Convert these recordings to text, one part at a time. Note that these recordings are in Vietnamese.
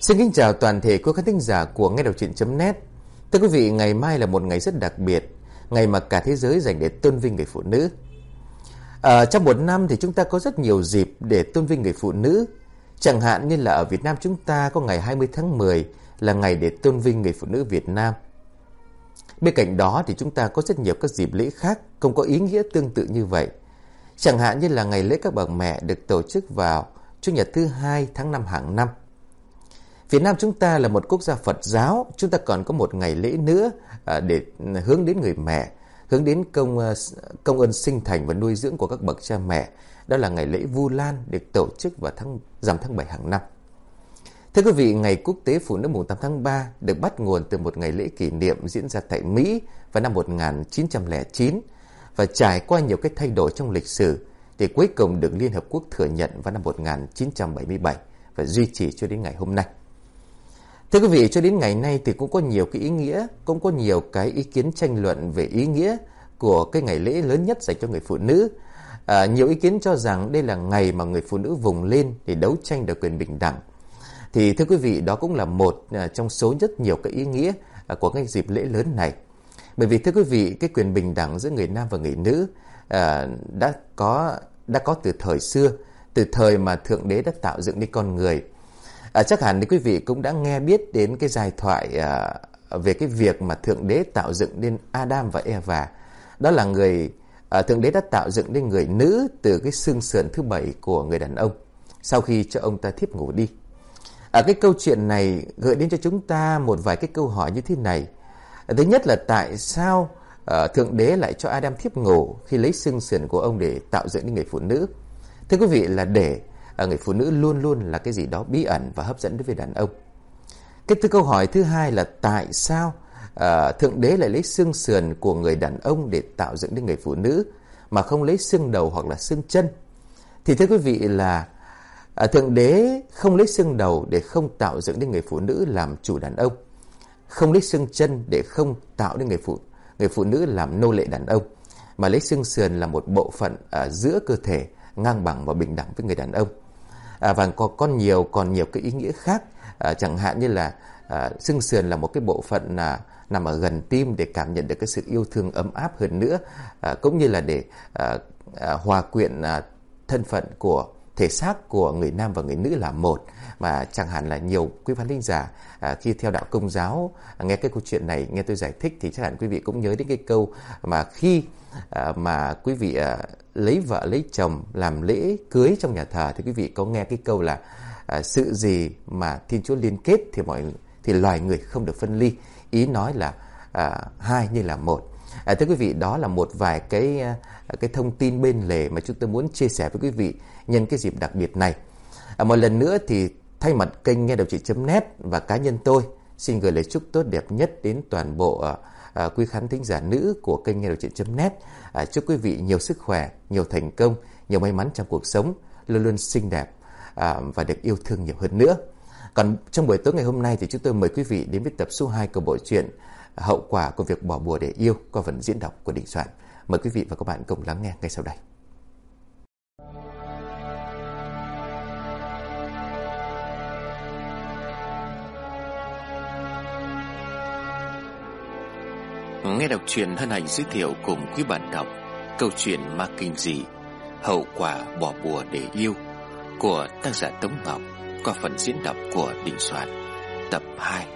Xin kính chào toàn thể quý khán thính giả của Nghe Đầu Chuyện.net Thưa quý vị, ngày mai là một ngày rất đặc biệt Ngày mà cả thế giới dành để tôn vinh người phụ nữ. À, Trong một năm thì chúng ta có rất nhiều dịp để tôn vinh người phụ nữ. Chẳng hạn như là ở Việt Nam chúng ta có ngày 20 tháng 10 là ngày để tôn vinh người phụ nữ Việt Nam. Bên cạnh đó thì chúng ta có rất nhiều các dịp lễ khác không có ý nghĩa tương tự như vậy. Chẳng hạn như là ngày lễ các bậc mẹ được tổ chức vào Chủ nhật thứ hai tháng 5 hàng năm. Việt Nam chúng ta là một quốc gia Phật giáo, chúng ta còn có một ngày lễ nữa à, để à, hướng đến người mẹ, hướng đến công à, công ơn sinh thành và nuôi dưỡng của các bậc cha mẹ. Đó là ngày lễ Vu Lan được tổ chức vào tháng rằm tháng 7 hàng năm. Thưa quý vị, ngày quốc tế phụ nữ mùng 8 tháng 3 được bắt nguồn từ một ngày lễ kỷ niệm diễn ra tại Mỹ vào năm 1909 và trải qua nhiều cái thay đổi trong lịch sử để cuối cùng được Liên Hợp Quốc thừa nhận vào năm 1977 và duy trì cho đến ngày hôm nay. Thưa quý vị, cho đến ngày nay thì cũng có nhiều cái ý nghĩa, cũng có nhiều cái ý kiến tranh luận về ý nghĩa của cái ngày lễ lớn nhất dành cho người phụ nữ. À, nhiều ý kiến cho rằng đây là ngày mà người phụ nữ vùng lên để đấu tranh được quyền bình đẳng. Thì thưa quý vị, đó cũng là một à, trong số rất nhiều cái ý nghĩa à, của cái dịp lễ lớn này. Bởi vì thưa quý vị, cái quyền bình đẳng giữa người nam và người nữ à, đã có đã có từ thời xưa, từ thời mà thượng đế đã tạo dựng nên con người. À, chắc hẳn thì quý vị cũng đã nghe biết đến cái dài thoại à, về cái việc mà Thượng Đế tạo dựng nên Adam và Eva. Đó là người à, Thượng Đế đã tạo dựng nên người nữ từ cái xương sườn thứ bảy của người đàn ông sau khi cho ông ta thiếp ngủ đi. À, cái câu chuyện này gợi đến cho chúng ta một vài cái câu hỏi như thế này. À, thứ nhất là tại sao à, Thượng Đế lại cho Adam thiếp ngủ khi lấy xương sườn của ông để tạo dựng nên người phụ nữ? Thưa quý vị là để ở người phụ nữ luôn luôn là cái gì đó bí ẩn và hấp dẫn đối với đàn ông. Cái thứ câu hỏi thứ hai là tại sao à, Thượng Đế lại lấy xương sườn của người đàn ông để tạo dựng đến người phụ nữ mà không lấy xương đầu hoặc là xương chân? Thì thưa quý vị là à, Thượng Đế không lấy xương đầu để không tạo dựng đến người phụ nữ làm chủ đàn ông. Không lấy xương chân để không tạo nên người phụ người phụ nữ làm nô lệ đàn ông mà lấy xương sườn là một bộ phận ở giữa cơ thể ngang bằng và bình đẳng với người đàn ông à, và có nhiều còn nhiều cái ý nghĩa khác à, chẳng hạn như là à, xương sườn là một cái bộ phận là nằm ở gần tim để cảm nhận được cái sự yêu thương ấm áp hơn nữa à, cũng như là để à, à, hòa quyện à, thân phận của thể xác của người nam và người nữ là một mà chẳng hạn là nhiều quý phán linh giả à, khi theo đạo công giáo à, nghe cái câu chuyện này nghe tôi giải thích thì chắc hẳn quý vị cũng nhớ đến cái câu mà khi à, mà quý vị à, lấy vợ lấy chồng làm lễ cưới trong nhà thờ thì quý vị có nghe cái câu là à, sự gì mà Thiên Chúa liên kết thì mọi thì loài người không được phân ly. Ý nói là à, hai như là một. À, thưa quý vị, đó là một vài cái à, cái thông tin bên lề mà chúng tôi muốn chia sẻ với quý vị nhân cái dịp đặc biệt này. À, một lần nữa thì thay mặt kênh nghe đầu trị.net và cá nhân tôi xin gửi lời chúc tốt đẹp nhất đến toàn bộ à, à, quý khán thính giả nữ của kênh nghe đầu chuyện.net. À, chúc quý vị nhiều sức khỏe, nhiều thành công, nhiều may mắn trong cuộc sống, luôn luôn xinh đẹp à, và được yêu thương nhiều hơn nữa. Còn trong buổi tối ngày hôm nay thì chúng tôi mời quý vị đến với tập số 2 của bộ truyện Hậu quả của việc bỏ bùa để yêu qua phần diễn đọc của Đình Soạn. Mời quý vị và các bạn cùng lắng nghe ngay sau đây. Nghe đọc truyện hân hạnh giới thiệu cùng quý bạn đọc câu chuyện ma kinh dị, Hậu quả bỏ bùa để yêu của tác giả Tống Ngọc qua phần diễn đọc của Đình Soạn, tập 2.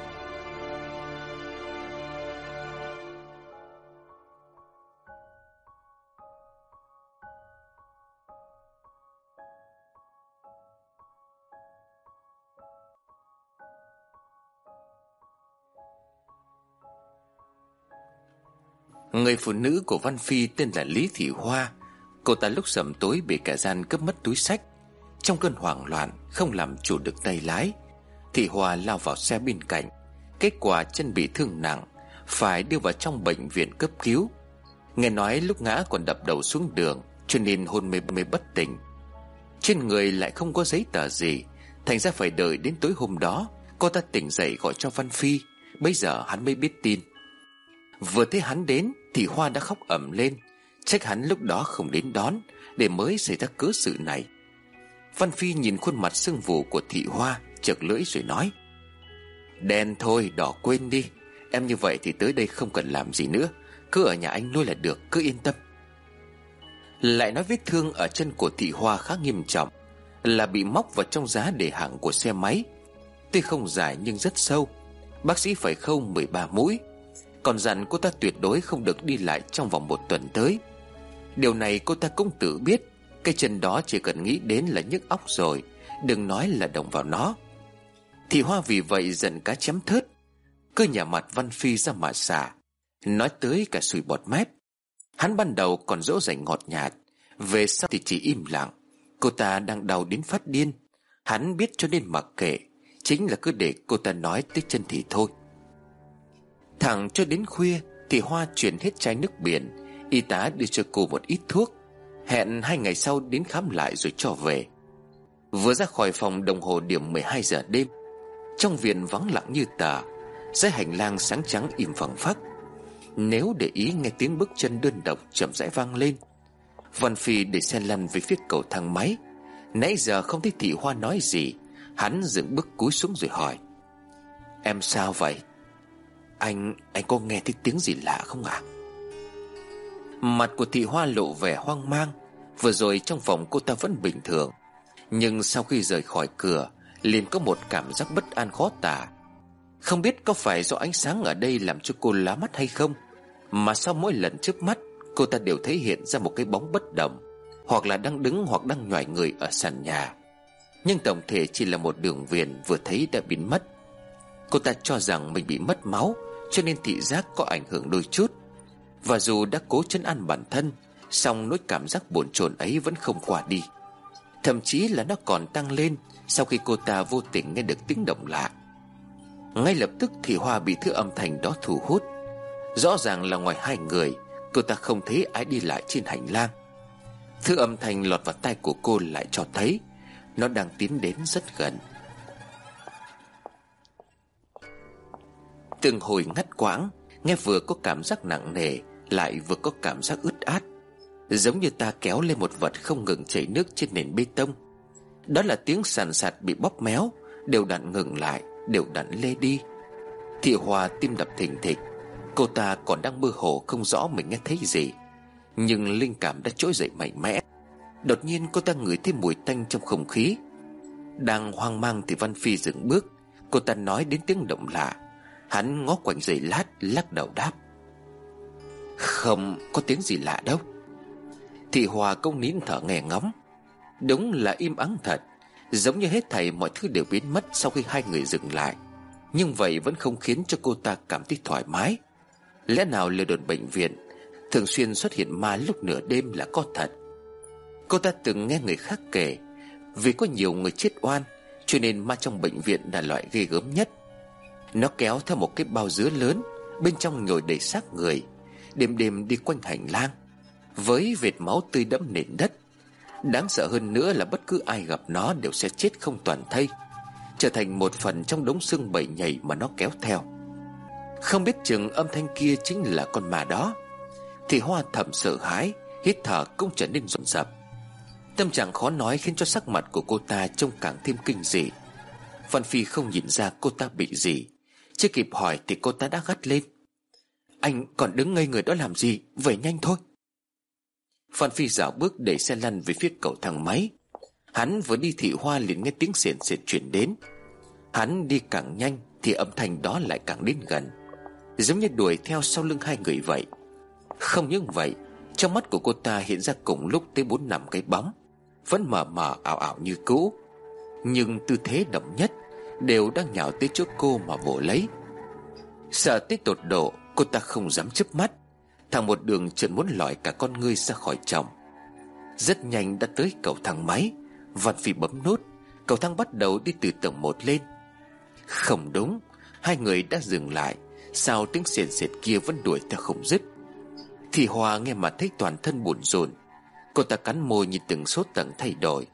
Người phụ nữ của Văn Phi tên là Lý Thị Hoa. Cô ta lúc sầm tối bị cả gian cướp mất túi sách. Trong cơn hoảng loạn, Không làm chủ được tay lái, Thị Hoa lao vào xe bên cạnh. Kết quả chân bị thương nặng, Phải đưa vào trong bệnh viện cấp cứu. Nghe nói lúc ngã còn đập đầu xuống đường, Cho nên hôn mê mê bất tỉnh. Trên người lại không có giấy tờ gì, Thành ra phải đợi đến tối hôm đó, Cô ta tỉnh dậy gọi cho Văn Phi. Bây giờ hắn mới biết tin. Vừa thấy hắn đến thì Hoa đã khóc ẩm lên. Trách hắn lúc đó không đến đón, Để mới xảy ra cớ sự này. Văn Phi nhìn khuôn mặt sưng vù của thị Hoa, Chợt lưỡi rồi nói, Đen thôi, đỏ quên đi. Em như vậy thì tới đây không cần làm gì nữa. Cứ ở nhà anh nuôi là được, cứ yên tâm. Lại nói vết thương ở chân của thị hoa khá nghiêm trọng, Là bị móc vào trong giá để hàng của xe máy. Tuy không dài nhưng rất sâu. Bác sĩ phải khâu 13 mũi. Còn dặn cô ta tuyệt đối không được đi lại trong vòng một tuần tới. Điều này cô ta cũng tự biết, Cái chân đó chỉ cần nghĩ đến là nhức óc rồi, Đừng nói là động vào nó. Thì Hoa vì vậy giận cá chém thớt, Cứ nhà mặt Văn Phi ra mà xả, Nói tới cả sùi bọt mép. Hắn ban đầu còn dỗ dành ngọt nhạt, Về sau thì chỉ im lặng. Cô ta đang đau đến phát điên, Hắn biết cho nên mặc kệ, Chính là cứ để cô ta nói tới chân thì thôi. Thẳng cho đến khuya Thì Hoa chuyển hết chai nước biển. Y tá đưa cho cô một ít thuốc. Hẹn hai ngày sau đến khám lại rồi cho về. Vừa ra khỏi phòng đồng hồ điểm 12 giờ đêm, Trong viện vắng lặng như tờ, Dưới hành lang sáng trắng im phẳng phắc. Nếu để ý nghe tiếng bước chân đơn độc chậm rãi vang lên, Văn Phi để xe lăn về phía cầu thang máy. Nãy giờ không thấy thị hoa nói gì, Hắn dựng bước cúi xuống rồi hỏi, Em sao vậy? Anh, anh có nghe thấy tiếng gì lạ không ạ? À? Mặt của thị hoa lộ vẻ hoang mang. Vừa rồi trong phòng cô ta vẫn bình thường. Nhưng sau khi rời khỏi cửa liền có một cảm giác bất an khó tả. Không biết có phải do ánh sáng ở đây làm cho cô lá mắt hay không Mà sau mỗi lần trước mắt Cô ta đều thấy hiện ra một cái bóng bất động Hoặc là đang đứng hoặc đang nhòi người ở sàn nhà. Nhưng tổng thể chỉ là một đường viền vừa thấy đã biến mất. Cô ta cho rằng mình bị mất máu cho nên thị giác có ảnh hưởng đôi chút. Và dù đã cố chấn an bản thân, song nỗi cảm giác bồn chồn ấy vẫn không qua đi. Thậm chí là nó còn tăng lên Sau khi cô ta vô tình nghe được tiếng động lạ. Ngay lập tức thì Hoa bị thứ âm thanh đó thu hút. Rõ ràng là ngoài hai người, Cô ta không thấy ai đi lại trên hành lang. Thứ âm thanh lọt vào tai của cô lại cho thấy Nó đang tiến đến rất gần. Từng hồi ngắt quãng, Nghe vừa có cảm giác nặng nề, Lại vừa có cảm giác ướt át. Giống như ta kéo lên một vật không ngừng chảy nước trên nền bê tông. Đó là tiếng sàn sạt bị bóp méo, Đều đặn ngừng lại, Đều đặn lê đi. Thị Hòa tim đập thình thịch, Cô ta còn đang mơ hồ không rõ mình nghe thấy gì. Nhưng linh cảm đã trỗi dậy mạnh mẽ. Đột nhiên cô ta ngửi thấy mùi tanh trong không khí. Đang hoang mang thì Văn Phi dừng bước. Cô ta nói đến tiếng động lạ. Hắn ngó quanh giày lát, lắc đầu đáp. Không có tiếng gì lạ đâu. Thị Hòa công nín thở nghe ngóng. Đúng là im ắng thật. Giống như hết thảy mọi thứ đều biến mất Sau khi hai người dừng lại. Nhưng vậy vẫn không khiến cho cô ta cảm thấy thoải mái. Lẽ nào lừa đồn bệnh viện Thường xuyên xuất hiện ma lúc nửa đêm là có thật? Cô ta từng nghe người khác kể, Vì có nhiều người chết oan, Cho nên ma trong bệnh viện là loại ghê gớm nhất. Nó kéo theo một cái bao dứa lớn, Bên trong nhồi đầy xác người. Đêm đêm đi quanh hành lang. Với vệt máu tươi đẫm nền đất, Đáng sợ hơn nữa là bất cứ ai gặp nó Đều sẽ chết không toàn thây, Trở thành một phần trong đống xương bầy nhảy Mà nó kéo theo. Không biết chừng âm thanh kia chính là con ma đó. Thì hoa thầm sợ hãi, Hít thở cũng trở nên rộn rập. Tâm trạng khó nói khiến cho sắc mặt của cô ta Trông càng thêm kinh dị. Văn Phi không nhìn ra cô ta bị gì. Chưa kịp hỏi thì cô ta đã gắt lên. Anh còn đứng ngây người đó làm gì? Về nhanh thôi. Phan Phi dạo bước đẩy xe lăn về phía cầu thang máy. Hắn vừa đi thị hoa liền nghe tiếng xiển xiển chuyển đến. Hắn đi càng nhanh Thì âm thanh đó lại càng đến gần. Giống như đuổi theo sau lưng hai người vậy. Không những vậy, Trong mắt của cô ta hiện ra cùng lúc tới bốn năm cái bóng. Vẫn mờ mờ ảo ảo như cũ. Nhưng tư thế đậm nhất Đều đang nhào tới chỗ cô mà vỗ lấy. Sợ tới tột độ, Cô ta không dám chớp mắt. Thằng một đường trượt muốn lòi cả con ngươi ra khỏi chồng. Rất nhanh đã tới cầu thang máy Văn Phi bấm nút, Cầu thang bắt đầu đi từ tầng 1 lên. Không đúng, Hai người đã dừng lại, Sao tiếng xiền xệt kia vẫn đuổi theo không dứt? Thì Hòa nghe mà thấy toàn thân buồn rộn. Cô ta cắn môi nhìn từng số tầng thay đổi.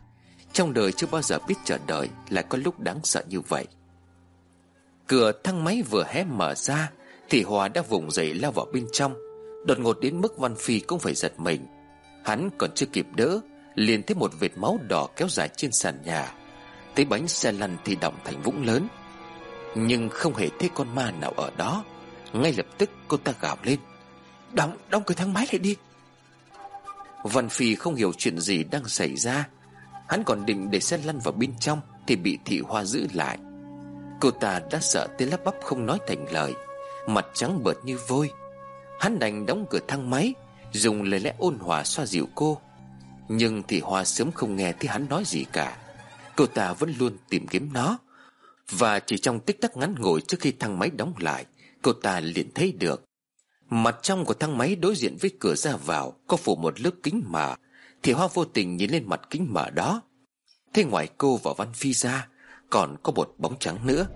Trong đời chưa bao giờ biết chờ đợi Lại có lúc đáng sợ như vậy. Cửa thang máy vừa hé mở ra Thì Hòa đã vùng dậy lao vào bên trong. Đột ngột đến mức Văn Phi cũng phải giật mình. Hắn còn chưa kịp đỡ Liền thấy một vệt máu đỏ kéo dài trên sàn nhà. Thấy bánh xe lăn thì đọng thành vũng lớn. Nhưng không hề thấy con ma nào ở đó. Ngay lập tức cô ta gào lên. Đóng, đóng cửa thang máy lại đi. Văn Phi không hiểu chuyện gì đang xảy ra. Hắn còn định để xe lăn vào bên trong Thì bị thị hoa giữ lại. Cô ta đã sợ tới lắp bắp không nói thành lời. Mặt trắng bợt như vôi. Hắn đành đóng cửa thang máy, Dùng lời lẽ ôn hòa xoa dịu cô. Nhưng thị hoa sớm không nghe thấy hắn nói gì cả. Cô ta vẫn luôn tìm kiếm nó. Và chỉ trong tích tắc ngắn ngủi trước khi thang máy đóng lại, Cô ta liền thấy được. Mặt trong của thang máy đối diện với cửa ra vào Có phủ một lớp kính mờ. Thì Hoa vô tình nhìn lên mặt kính mờ đó. Thế ngoài cô và Văn Phi ra, Còn có một bóng trắng nữa.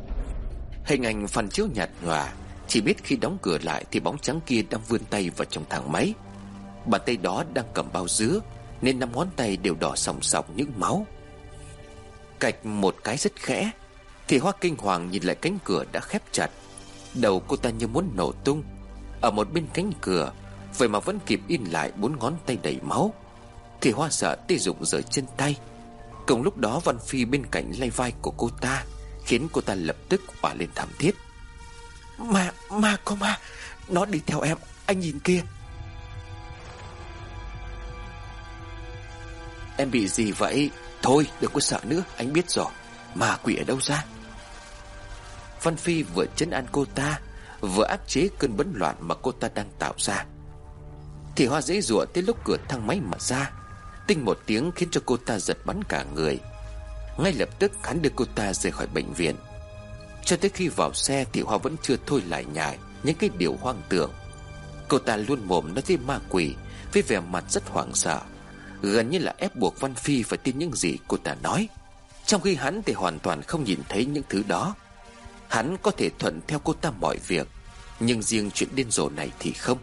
Hình ảnh phản chiếu nhạt nhòa, Chỉ biết khi đóng cửa lại Thì bóng trắng kia đang vươn tay vào trong thang máy. Bàn tay đó đang cầm bao dứa, Nên năm ngón tay đều đỏ sòng sòng những máu. Cạch một cái rất khẽ, Thì Hoa kinh hoàng nhìn lại cánh cửa đã khép chặt. Đầu cô ta như muốn nổ tung. Ở một bên cánh cửa, Vậy mà vẫn kịp in lại bốn ngón tay đầy máu. Thì hoa sợ tê dụng rời chân tay. Cùng lúc đó Văn Phi bên cạnh lay vai của cô ta Khiến cô ta lập tức hỏa lên thảm thiết. Ma, ma có ma Nó đi theo em, anh nhìn kia. Em bị gì vậy? Thôi đừng có sợ nữa Anh biết rồi. Ma quỷ ở đâu ra? Văn Phi vừa chấn an cô ta Vừa áp chế cơn bấn loạn mà cô ta đang tạo ra. Thì hoa dễ dụa tới lúc cửa thang máy mở ra. Tinh một tiếng khiến cho cô ta giật bắn cả người. Ngay lập tức, hắn đưa cô ta rời khỏi bệnh viện. Cho tới khi vào xe thì Hoa vẫn chưa thôi lại nhải Những cái điều hoang tưởng. Cô ta luôn mồm nói với ma quỷ, Với vẻ mặt rất hoảng sợ. Gần như là ép buộc Văn Phi phải tin những gì cô ta nói. Trong khi hắn thì hoàn toàn không nhìn thấy những thứ đó. Hắn có thể thuận theo cô ta mọi việc, Nhưng riêng chuyện điên rồ này thì không.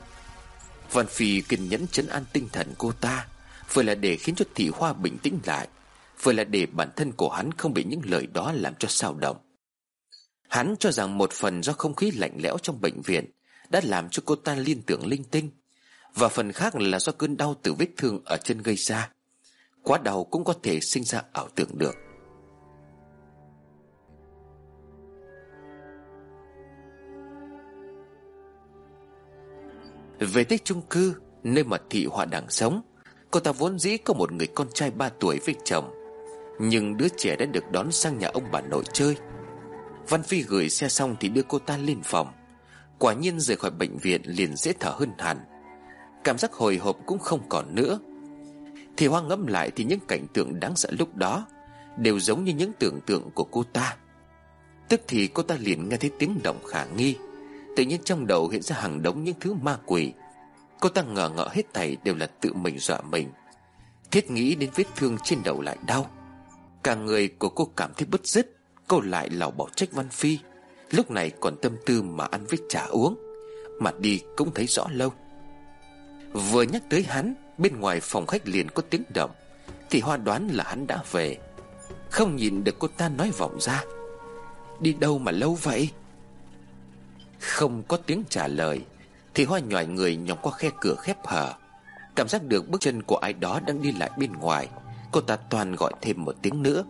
Văn Phi kiên nhẫn chấn an tinh thần cô ta. Vừa là để khiến cho thị hoa bình tĩnh lại, Vừa là để bản thân của hắn không bị những lời đó làm cho sao động. Hắn cho rằng một phần do không khí lạnh lẽo trong bệnh viện Đã làm cho cô ta liên tưởng linh tinh, Và phần khác là do cơn đau từ vết thương ở chân gây ra. Quá đau cũng có thể sinh ra ảo tưởng được. Về tới chung cư, Nơi mà thị họa đang sống Cô ta vốn dĩ có một người con trai 3 tuổi với chồng. Nhưng đứa trẻ đã được đón sang nhà ông bà nội chơi. Văn Phi gửi xe xong thì đưa cô ta lên phòng. Quả nhiên rời khỏi bệnh viện liền dễ thở hơn hẳn. Cảm giác hồi hộp cũng không còn nữa. Thì Hoa ngẫm lại thì những cảnh tượng đáng sợ lúc đó Đều giống như những tưởng tượng của cô ta. Tức thì cô ta liền nghe thấy tiếng động khả nghi. Tự nhiên trong đầu hiện ra hàng đống những thứ ma quỷ. Cô ta ngờ ngợ hết thảy đều là tự mình dọa mình. Thiết nghĩ đến vết thương trên đầu lại đau. Cả người của cô cảm thấy bứt rứt, Cô lại lào bỏ trách Văn Phi. Lúc này còn tâm tư mà ăn với trà uống Mặt đi cũng thấy rõ lâu. Vừa nhắc tới hắn, Bên ngoài phòng khách liền có tiếng động, Thì Hoa đoán là hắn đã về. Không nhìn được cô ta nói vọng ra. Đi đâu mà lâu vậy? Không có tiếng trả lời. Thì Hoa nhòi người nhòm qua khe cửa khép hở. Cảm giác được bước chân của ai đó đang đi lại bên ngoài, Cô ta toàn gọi thêm một tiếng nữa.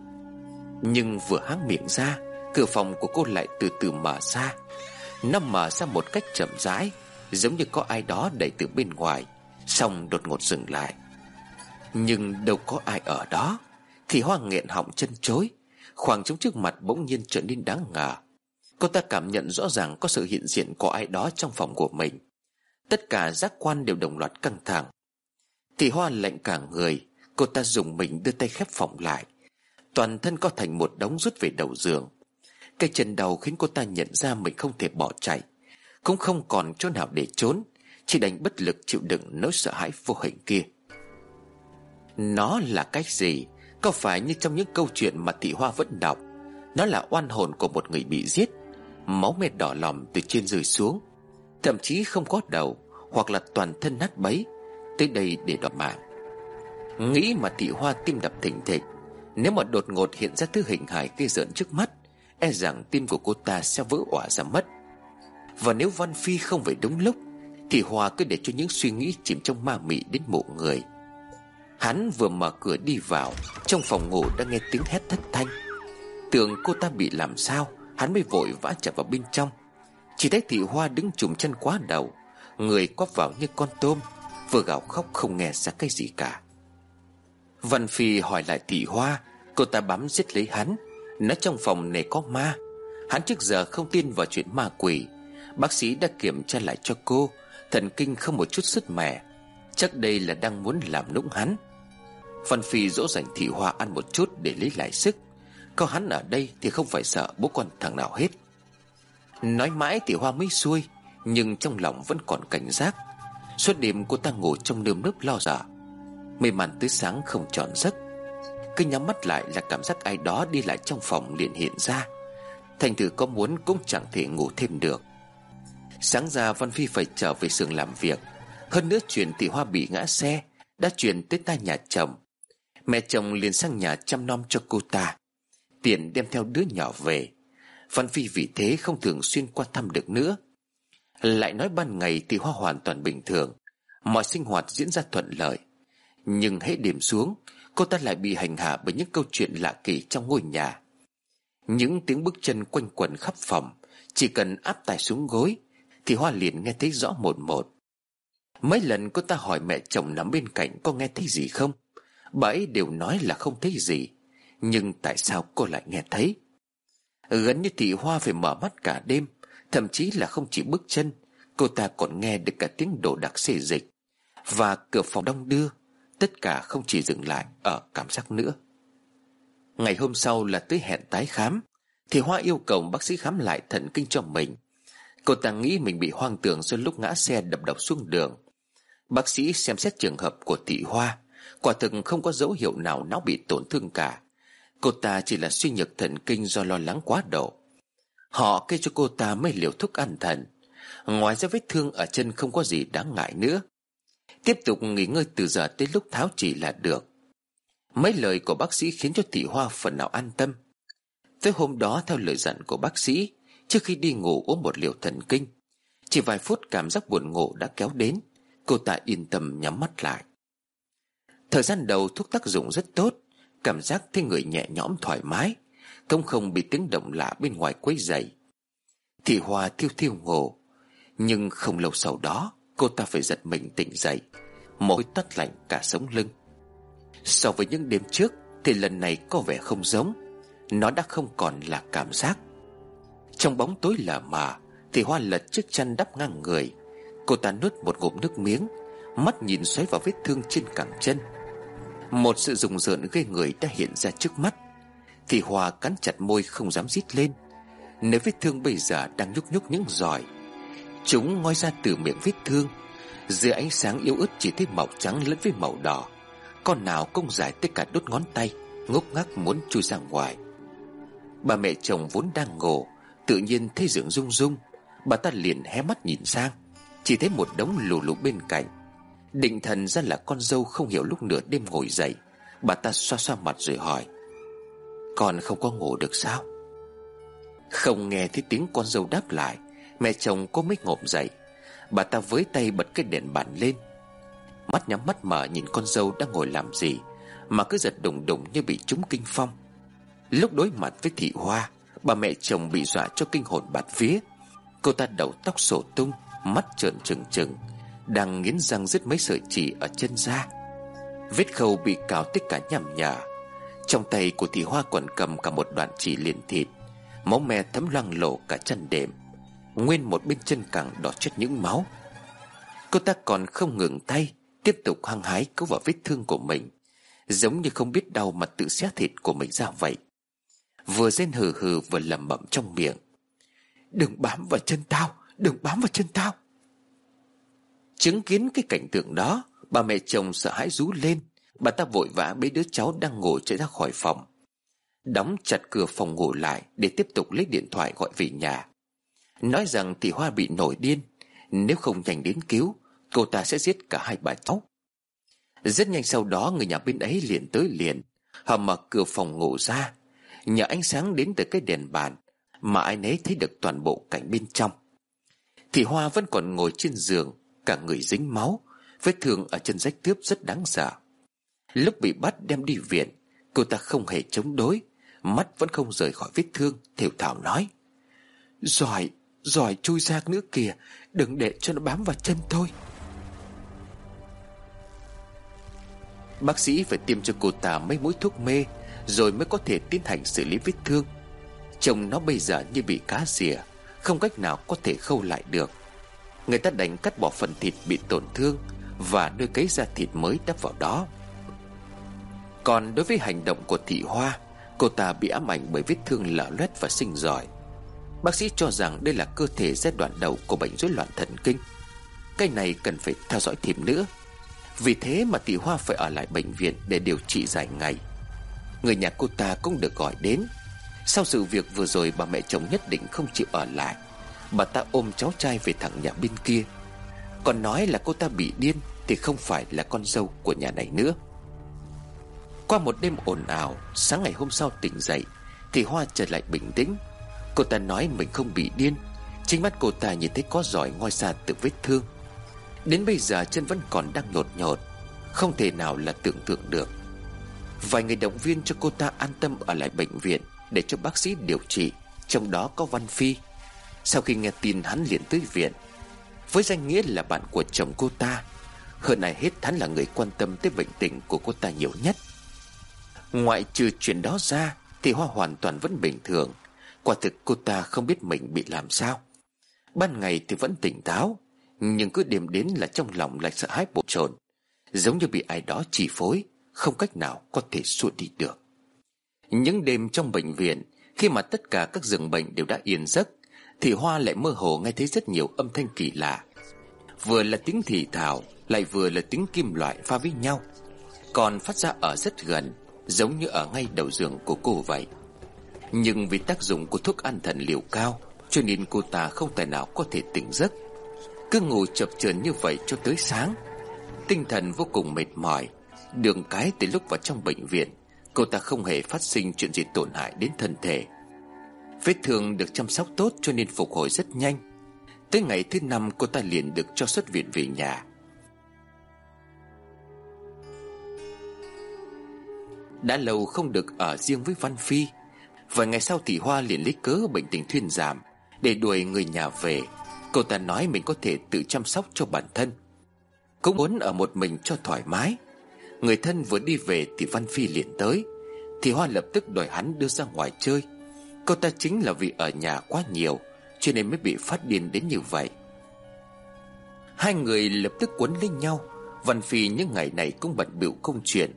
Nhưng vừa háng miệng ra, Cửa phòng của cô lại từ từ mở ra. Nó mở ra một cách chậm rãi, Giống như có ai đó đẩy từ bên ngoài, Xong đột ngột dừng lại. Nhưng đâu có ai ở đó, Thì Hoa nghẹn họng chân chối. Khoảng trống trước mặt bỗng nhiên trở nên đáng ngờ. Cô ta cảm nhận rõ ràng có sự hiện diện của ai đó trong phòng của mình. Tất cả giác quan đều đồng loạt căng thẳng. Thì hoa lạnh cả người, Cô ta dùng mình đưa tay khép phòng lại. Toàn thân có thành một đống rút về đầu giường. Cái chân đầu khiến cô ta nhận ra mình không thể bỏ chạy. Cũng không còn chỗ nào để trốn, Chỉ đành bất lực chịu đựng nỗi sợ hãi vô hình kia. Nó là cách gì? Có phải như trong những câu chuyện mà thị hoa vẫn đọc, Nó là oan hồn của một người bị giết, Máu mệt đỏ lòm từ trên rơi xuống. Thậm chí không có đầu, Hoặc là toàn thân nát bấy, Tới đây để đoạt mạng. Nghĩ mà thị hoa tim đập thình thịch, Nếu mà đột ngột hiện ra thứ hình hài gây rợn trước mắt E rằng tim của cô ta sẽ vỡ òa ra mất. Và nếu Văn Phi không về đúng lúc, Thì Hoa cứ để cho những suy nghĩ chìm trong ma mị đến mộ người. Hắn vừa mở cửa đi vào, Trong phòng ngủ đã nghe tiếng hét thất thanh. Tưởng cô ta bị làm sao, Hắn mới vội vã chạy vào bên trong chỉ thấy thị hoa đứng trùm chân quá đầu, Người quắp vào như con tôm, Vừa gào khóc không nghe ra cái gì cả. Văn Phi hỏi lại thị hoa, Cô ta bám giết lấy hắn Nói trong phòng này có ma. Hắn trước giờ không tin vào chuyện ma quỷ. Bác sĩ đã kiểm tra lại cho cô, Thần kinh không một chút sức mẻ. Chắc đây là đang muốn làm nũng hắn. Văn Phi dỗ dành thị hoa ăn một chút để lấy lại sức. Có hắn ở đây thì không phải sợ bố con thằng nào hết. Nói mãi thì hoa mới xuôi, Nhưng trong lòng vẫn còn cảnh giác. Suốt đêm cô ta ngủ trong nơm nớp lo sợ. Mê màn tới sáng không tròn giấc. Cứ nhắm mắt lại là cảm giác ai đó đi lại trong phòng liền hiện ra. Thành thử có muốn cũng chẳng thể ngủ thêm được. Sáng ra Văn Phi phải trở về xưởng làm việc. Hơn nữa chuyện tỷ Hoa bị ngã xe, Đã chuyển tới tai nhà chồng. Mẹ chồng liền sang nhà chăm nom cho cô ta. Tiện đem theo đứa nhỏ về. Văn Phi vì thế không thường xuyên qua thăm được nữa. Lại nói ban ngày thì Hoa hoàn toàn bình thường, Mọi sinh hoạt diễn ra thuận lợi. Nhưng hễ đêm xuống, Cô ta lại bị hành hạ bởi những câu chuyện lạ kỳ trong ngôi nhà. Những tiếng bước chân quanh quẩn khắp phòng, Chỉ cần áp tài xuống gối, Thì Hoa liền nghe thấy rõ một một. Mấy lần cô ta hỏi mẹ chồng nằm bên cạnh có nghe thấy gì không? Bà ấy đều nói là không thấy gì, Nhưng tại sao cô lại nghe thấy? Gần như thị hoa phải mở mắt cả đêm, Thậm chí là không chỉ bước chân, Cô ta còn nghe được cả tiếng đồ đặc xê dịch. Và cửa phòng đông đưa, Tất cả không chỉ dừng lại ở cảm giác nữa. Ngày hôm sau là tới hẹn tái khám, Thì Hoa yêu cầu bác sĩ khám lại thần kinh cho mình. Cô ta nghĩ mình bị hoang tưởng do lúc ngã xe đập đập xuống đường. Bác sĩ xem xét trường hợp của thị Hoa, Quả thực không có dấu hiệu nào não bị tổn thương cả. Cô ta chỉ là suy nhược thần kinh do lo lắng quá độ. Họ kê cho cô ta mấy liều thuốc an thần. Ngoài ra vết thương ở chân không có gì đáng ngại nữa. Tiếp tục nghỉ ngơi từ giờ tới lúc tháo chỉ là được. Mấy lời của bác sĩ khiến cho thị hoa phần nào an tâm. Tới hôm đó, theo lời dặn của bác sĩ, Trước khi đi ngủ uống một liều thần kinh, Chỉ vài phút cảm giác buồn ngủ đã kéo đến, Cô ta yên tâm nhắm mắt lại. Thời gian đầu thuốc tác dụng rất tốt Cảm giác thấy người nhẹ nhõm thoải mái Không không bị tiếng động lạ bên ngoài quấy dày Thị Hoa thiêu thiêu ngủ Nhưng không lâu sau đó, Cô ta phải giật mình tỉnh dậy mỗi tắt lạnh cả sống lưng. So với những đêm trước, Thì lần này có vẻ không giống, Nó đã không còn là cảm giác. Trong bóng tối lờ mờ, Thì Hoa lật chiếc chăn đắp ngang người. Cô ta nuốt một ngụm nước miếng, Mắt nhìn xoáy vào vết thương trên cẳng chân. Một sự rùng rợn gây người đã hiện ra trước mắt. Thì hòa cắn chặt môi không dám rít lên. Nếu vết thương bây giờ đang nhúc nhúc những giỏi, Chúng ngoi ra từ miệng vết thương. Dưới ánh sáng yếu ớt chỉ thấy màu trắng lẫn với màu đỏ. Con nào cũng dài tới cả đốt ngón tay, Ngốc ngác muốn chui ra ngoài. Bà mẹ chồng vốn đang ngủ Tự nhiên thấy giường rung rung. Bà ta liền hé mắt nhìn sang, Chỉ thấy một đống lù lù bên cạnh. Định thần ra là con dâu không hiểu lúc nửa đêm ngồi dậy. Bà ta xoa xoa mặt rồi hỏi, Con không có ngủ được sao? Không nghe thấy tiếng con dâu đáp lại, Mẹ chồng cô mới ngộm dậy. Bà ta với tay bật cái đèn bàn lên, Mắt nhắm mắt mở nhìn con dâu đang ngồi làm gì, Mà cứ giật đùng đùng như bị trúng kinh phong. Lúc đối mặt với thị hoa, Bà mẹ chồng bị dọa cho kinh hồn bạt vía. Cô ta đầu tóc sổ tung, Mắt trợn trừng trừng. Đang nghiến răng rứt mấy sợi chỉ ở chân ra. Vết khâu bị cào tất cả nhằm nhở Trong tay của thị hoa còn cầm cả một đoạn chỉ liền thịt, Máu me thấm loang lộ cả chân đệm. Nguyên một bên chân càng đỏ chất những máu. Cô ta còn không ngừng tay, Tiếp tục hăng hái cứu vào vết thương của mình, Giống như không biết đau mà tự xé thịt của mình ra vậy. Vừa rên hừ hừ vừa lẩm bẩm trong miệng. Đừng bám vào chân tao, Đừng bám vào chân tao. Chứng kiến cái cảnh tượng đó, Bà mẹ chồng sợ hãi rú lên. Bà ta vội vã bế đứa cháu đang ngủ chạy ra khỏi phòng. Đóng chặt cửa phòng ngủ lại Để tiếp tục lấy điện thoại gọi về nhà. Nói rằng Thị Hoa bị nổi điên. Nếu không nhanh đến cứu, Cô ta sẽ giết cả hai bà cháu. Rất nhanh sau đó, người nhà bên ấy liền tới liền. Họ mở cửa phòng ngủ ra. Nhờ ánh sáng đến từ cái đèn bàn Mà ai nấy thấy được toàn bộ cảnh bên trong. Thì Hoa vẫn còn ngồi trên giường Cả người dính máu, Vết thương ở chân rách tướp rất đáng sợ. Lúc bị bắt đem đi viện, Cô ta không hề chống đối, Mắt vẫn không rời khỏi vết thương Thiểu thảo nói. Giỏi Giỏi chui ra nữa kìa, Đừng để cho nó bám vào chân thôi Bác sĩ phải tiêm cho cô ta mấy mũi thuốc mê, Rồi mới có thể tiến hành xử lý vết thương. Chồng nó bây giờ như bị cá rìa, Không cách nào có thể khâu lại được. Người ta đánh cắt bỏ phần thịt bị tổn thương Và đưa cấy ra thịt mới đắp vào đó. Còn đối với hành động của thị hoa, Cô ta bị ám ảnh bởi vết thương lở loét và sinh giỏi. Bác sĩ cho rằng đây là cơ thể giai đoạn đầu của bệnh rối loạn thần kinh. Cái này cần phải theo dõi thêm nữa. Vì thế mà tỷ Hoa phải ở lại bệnh viện để điều trị dài ngày. Người nhà cô ta cũng được gọi đến. Sau sự việc vừa rồi, bà mẹ chồng nhất định không chịu ở lại. Bà ta ôm cháu trai về thẳng nhà bên kia. Còn nói là cô ta bị điên Thì không phải là con dâu của nhà này nữa. Qua một đêm ồn ào, Sáng ngày hôm sau tỉnh dậy Thì Hoa trở lại bình tĩnh. Cô ta nói mình không bị điên Chính mắt cô ta nhìn thấy có giỏi ngoi ra từ vết thương. Đến bây giờ chân vẫn còn đang nhột nhột, Không thể nào là tưởng tượng được. Vài người động viên cho cô ta an tâm ở lại bệnh viện Để cho bác sĩ điều trị, Trong đó có Văn Phi. Sau khi nghe tin hắn liền tới viện, Với danh nghĩa là bạn của chồng cô ta, Hơn ai hết hắn là người quan tâm tới bệnh tình của cô ta nhiều nhất. Ngoại trừ chuyện đó ra, Thì Hoa hoàn toàn vẫn bình thường. Quả thực cô ta không biết mình bị làm sao. Ban ngày thì vẫn tỉnh táo, Nhưng cứ đêm đến là trong lòng lại sợ hãi bộ trộn Giống như bị ai đó chi phối, Không cách nào có thể xua đi được. Những đêm trong bệnh viện, Khi mà tất cả các giường bệnh đều đã yên giấc thì Hoa lại mơ hồ nghe thấy rất nhiều âm thanh kỳ lạ. Vừa là tiếng thì thào, Lại vừa là tiếng kim loại pha với nhau. Còn phát ra ở rất gần, Giống như ở ngay đầu giường của cô vậy. Nhưng vì tác dụng của thuốc an thần liều cao, Cho nên cô ta không tài nào có thể tỉnh giấc. Cứ ngủ chập chờn như vậy cho tới sáng. Tinh thần vô cùng mệt mỏi, Đường cái từ lúc vào trong bệnh viện, Cô ta không hề phát sinh chuyện gì tổn hại đến thân thể. Vết thương được chăm sóc tốt cho nên phục hồi rất nhanh. Tới ngày thứ năm, cô ta liền được cho xuất viện về nhà. Đã lâu không được ở riêng với Văn Phi, Vài ngày sau thì Hoa liền lấy cớ bệnh tình thuyên giảm Để đuổi người nhà về. Cô ta nói mình có thể tự chăm sóc cho bản thân. Cũng muốn ở một mình cho thoải mái. Người thân vừa đi về thì Văn Phi liền tới, Thì Hoa lập tức đòi hắn đưa ra ngoài chơi. Cô ta chính là vì ở nhà quá nhiều, Cho nên mới bị phát điên đến như vậy. Hai người lập tức quấn lấy nhau. Văn Phi những ngày này cũng bận biểu công chuyện.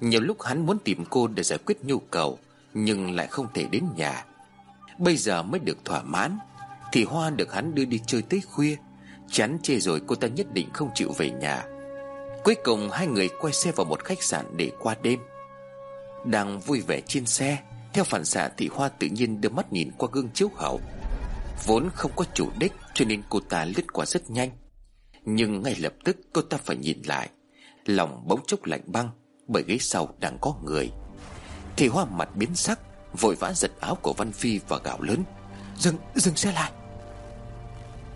Nhiều lúc hắn muốn tìm cô để giải quyết nhu cầu, nhưng lại không thể đến nhà. Bây giờ mới được thỏa mãn, Thì Hoa được hắn đưa đi chơi tới khuya. Chán chê rồi cô ta nhất định không chịu về nhà. Cuối cùng hai người quay xe vào một khách sạn để qua đêm. Đang vui vẻ trên xe theo phản xạ thì Hoa tự nhiên đưa mắt nhìn qua gương chiếu hậu. Vốn không có chủ đích cho nên cô ta lướt qua rất nhanh. Nhưng ngay lập tức cô ta phải nhìn lại. Lòng bỗng chốc lạnh băng Bởi ghế sau đang có người. Thì hoa mặt biến sắc Vội vã giật áo của Văn Phi và gào lớn. Dừng, dừng xe lại.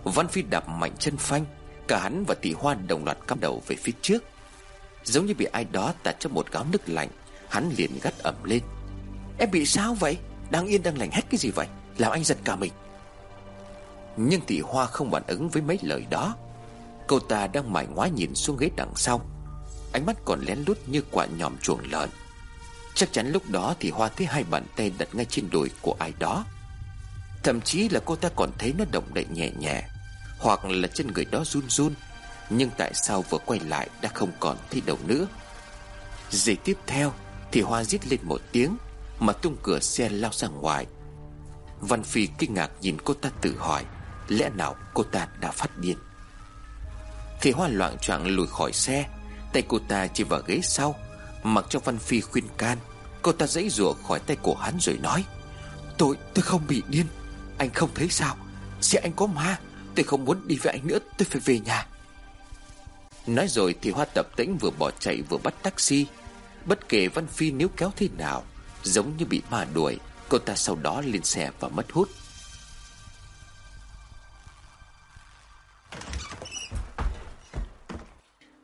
Văn Phi đạp mạnh chân phanh Cả hắn và thị hoa đồng loạt cắm đầu về phía trước. Giống như bị ai đó tạt cho một gáo nước lạnh Hắn liền gắt ẩm lên. Em bị sao vậy? Đang yên đang lành hết cái gì vậy? Làm anh giật cả mình. Nhưng tỷ hoa không phản ứng với mấy lời đó. Cô ta đang mải ngoái nhìn xuống ghế đằng sau. Ánh mắt còn lén lút như quả nhòm chuồng lợn. Chắc chắn lúc đó thì Hoa thấy hai bàn tay đặt ngay trên đùi của ai đó. Thậm chí là cô ta còn thấy nó động đậy nhẹ nhẹ, Hoặc là chân người đó run run. Nhưng tại sao vừa quay lại đã không còn thấy đầu nữa? Giây tiếp theo Thì Hoa giết lên một tiếng. Mà tung cửa xe lao ra ngoài. Văn Phi kinh ngạc nhìn cô ta tự hỏi Lẽ nào cô ta đã phát điên? Thì Hoa loạn choạng lùi khỏi xe Tay cô ta chỉ vào ghế sau Mặc cho Văn Phi khuyên can. Cô ta dãy rủa khỏi tay của hắn rồi nói Tôi, tôi không bị điên. Anh không thấy sao? Xe anh có ma Tôi không muốn đi với anh nữa Tôi phải về nhà. Nói rồi thì Hoa tập tĩnh vừa bỏ chạy vừa bắt taxi. Bất kể Văn Phi nếu kéo thế nào Giống như bị ma đuổi. Cô ta sau đó lên xe và mất hút.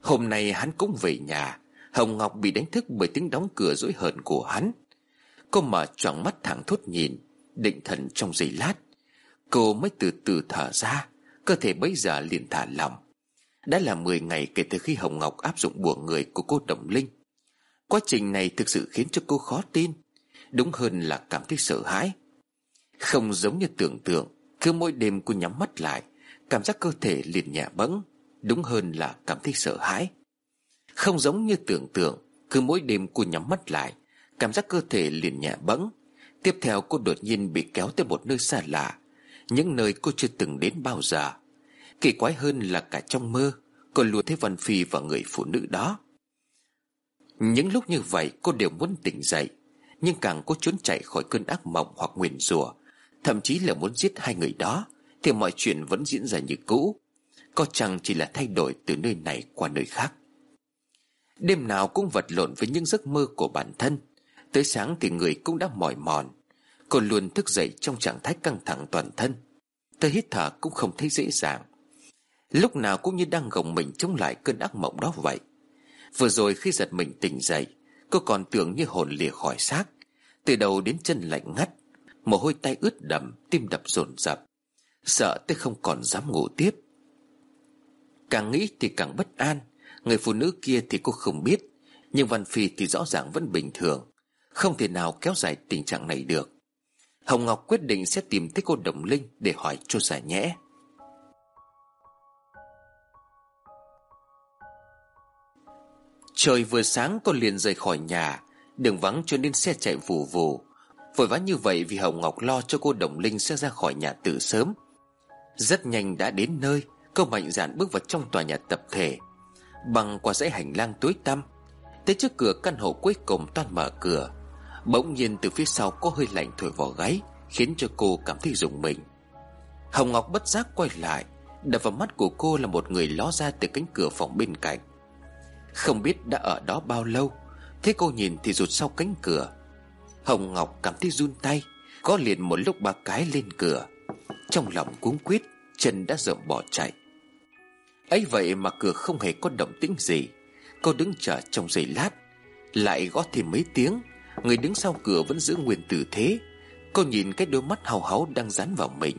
Hôm nay hắn cũng về nhà. Hồng Ngọc bị đánh thức bởi tiếng đóng cửa dối hờn của hắn. Cô mở choàng mắt thẳng thốt nhìn, Định thần trong giây lát. Cô mới từ từ thở ra, Cơ thể bấy giờ liền thả lỏng. Đã là 10 ngày kể từ khi Hồng Ngọc áp dụng bùa người của cô Đồng Linh. Quá trình này thực sự khiến cho cô khó tin. Đúng hơn là cảm thấy sợ hãi. Không giống như tưởng tượng, Cứ mỗi đêm cô nhắm mắt lại, Cảm giác cơ thể liền nhẹ bẫng, Đúng hơn là cảm thấy sợ hãi. Không giống như tưởng tượng, Cứ mỗi đêm cô nhắm mắt lại, Cảm giác cơ thể liền nhẹ bẫng. Tiếp theo cô đột nhiên bị kéo tới một nơi xa lạ, Những nơi cô chưa từng đến bao giờ. Kỳ quái hơn là cả trong mơ, Cô luôn thấy Văn Phi và người phụ nữ đó. Những lúc như vậy, cô đều muốn tỉnh dậy nhưng càng cố trốn chạy khỏi cơn ác mộng hoặc nguyền rủa, Thậm chí là muốn giết hai người đó, Thì mọi chuyện vẫn diễn ra như cũ. Có chăng chỉ là thay đổi từ nơi này qua nơi khác? Đêm nào cũng vật lộn với những giấc mơ của bản thân. Tới sáng thì người cũng đã mỏi mòn Cô luôn thức dậy trong trạng thái căng thẳng toàn thân. Tới hít thở cũng không thấy dễ dàng. Lúc nào cũng như đang gồng mình chống lại cơn ác mộng đó vậy. Vừa rồi khi giật mình tỉnh dậy Cô còn tưởng như hồn lìa khỏi xác. Từ đầu đến chân lạnh ngắt, Mồ hôi tay ướt đầm, Tim đập dồn dập Sợ tới không còn dám ngủ tiếp. Càng nghĩ thì càng bất an, Người phụ nữ kia thì cô không biết, Nhưng Văn Phi thì rõ ràng vẫn bình thường, Không thể nào kéo dài tình trạng này được. Hồng Ngọc quyết định sẽ tìm thấy cô Đồng Linh Để hỏi cho giải nhẽ. Trời vừa sáng cô liền rời khỏi nhà, Đường vắng cho nên xe chạy vù vù. Vội vã như vậy vì Hồng Ngọc lo cho cô Đồng Linh sẽ ra khỏi nhà từ sớm. Rất nhanh đã đến nơi, Cô mạnh dạn bước vào trong tòa nhà tập thể. Bằng qua dãy hành lang tối tăm, Tới trước cửa căn hộ cuối cùng toàn mở cửa. Bỗng nhiên từ phía sau có hơi lạnh thổi vào gáy, Khiến cho cô cảm thấy rùng mình. Hồng Ngọc bất giác quay lại, Đập vào mắt của cô là một người ló ra từ cánh cửa phòng bên cạnh. Không biết đã ở đó bao lâu Thế cô nhìn thì rụt sau cánh cửa. Hồng Ngọc cảm thấy run tay Có liền một lúc ba cái lên cửa. Trong lòng cuống quýt, Chân đã rộng bỏ chạy. Ấy vậy mà cửa không hề có động tĩnh gì. Cô đứng chờ trong giây lát, Lại gõ thêm mấy tiếng. Người đứng sau cửa vẫn giữ nguyên tử thế. Cô nhìn cái đôi mắt hào háo đang dán vào mình.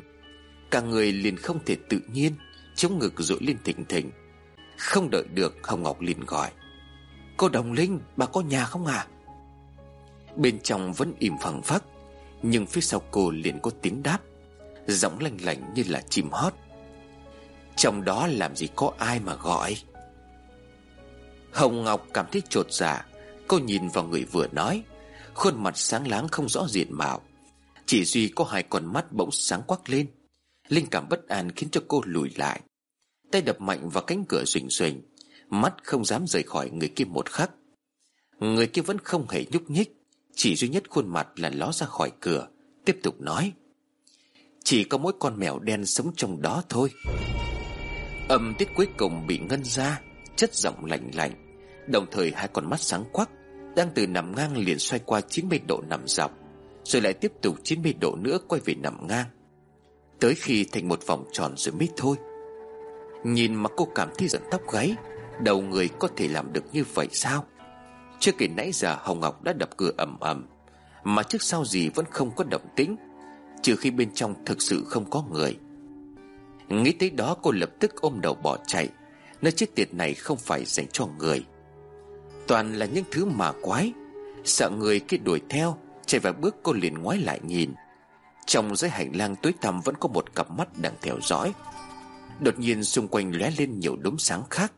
Cả người liền không thể tự nhiên, Chống ngực rỗi lên thỉnh thỉnh không đợi được Hồng Ngọc liền gọi. Cô Đồng Linh, bà có nhà không à Bên trong vẫn im phẳng phắc, Nhưng phía sau cô liền có tiếng đáp, Giọng lanh lành như là chim hót. Trong đó làm gì có ai mà gọi. Hồng Ngọc cảm thấy trột dạ Cô nhìn vào người vừa nói, Khuôn mặt sáng láng không rõ diện mạo. Chỉ duy có hai con mắt bỗng sáng quắc lên. Linh cảm bất an khiến cho cô lùi lại. Tay đập mạnh vào cánh cửa xuỳnh xuỳnh Mắt không dám rời khỏi người kia một khắc. Người kia vẫn không hề nhúc nhích. Chỉ duy nhất khuôn mặt là ló ra khỏi cửa. Tiếp tục nói. Chỉ có mỗi con mèo đen sống trong đó thôi. Âm tiết cuối cùng bị ngân ra. Chất giọng lạnh lạnh. Đồng thời hai con mắt sáng quắc. Đang từ nằm ngang liền xoay qua 90 độ nằm dọc. Rồi lại tiếp tục 90 độ nữa quay về nằm ngang. Tới khi thành một vòng tròn rồi mới thôi. Nhìn mà cô cảm thấy giận tóc gáy Đầu người có thể làm được như vậy sao? Chưa kể nãy giờ Hồng Ngọc đã đập cửa ầm ầm, Mà trước sau gì vẫn không có động tĩnh, Trừ khi bên trong thực sự không có người. Nghĩ tới đó, cô lập tức ôm đầu bỏ chạy, Nơi chiếc tiệt này không phải dành cho người. Toàn là những thứ mà quái, Sợ người kia đuổi theo, Chạy vài bước cô liền ngoái lại nhìn. Trong dãy hành lang tối tăm Vẫn có một cặp mắt đang theo dõi. Đột nhiên xung quanh lóe lên nhiều đốm sáng khác.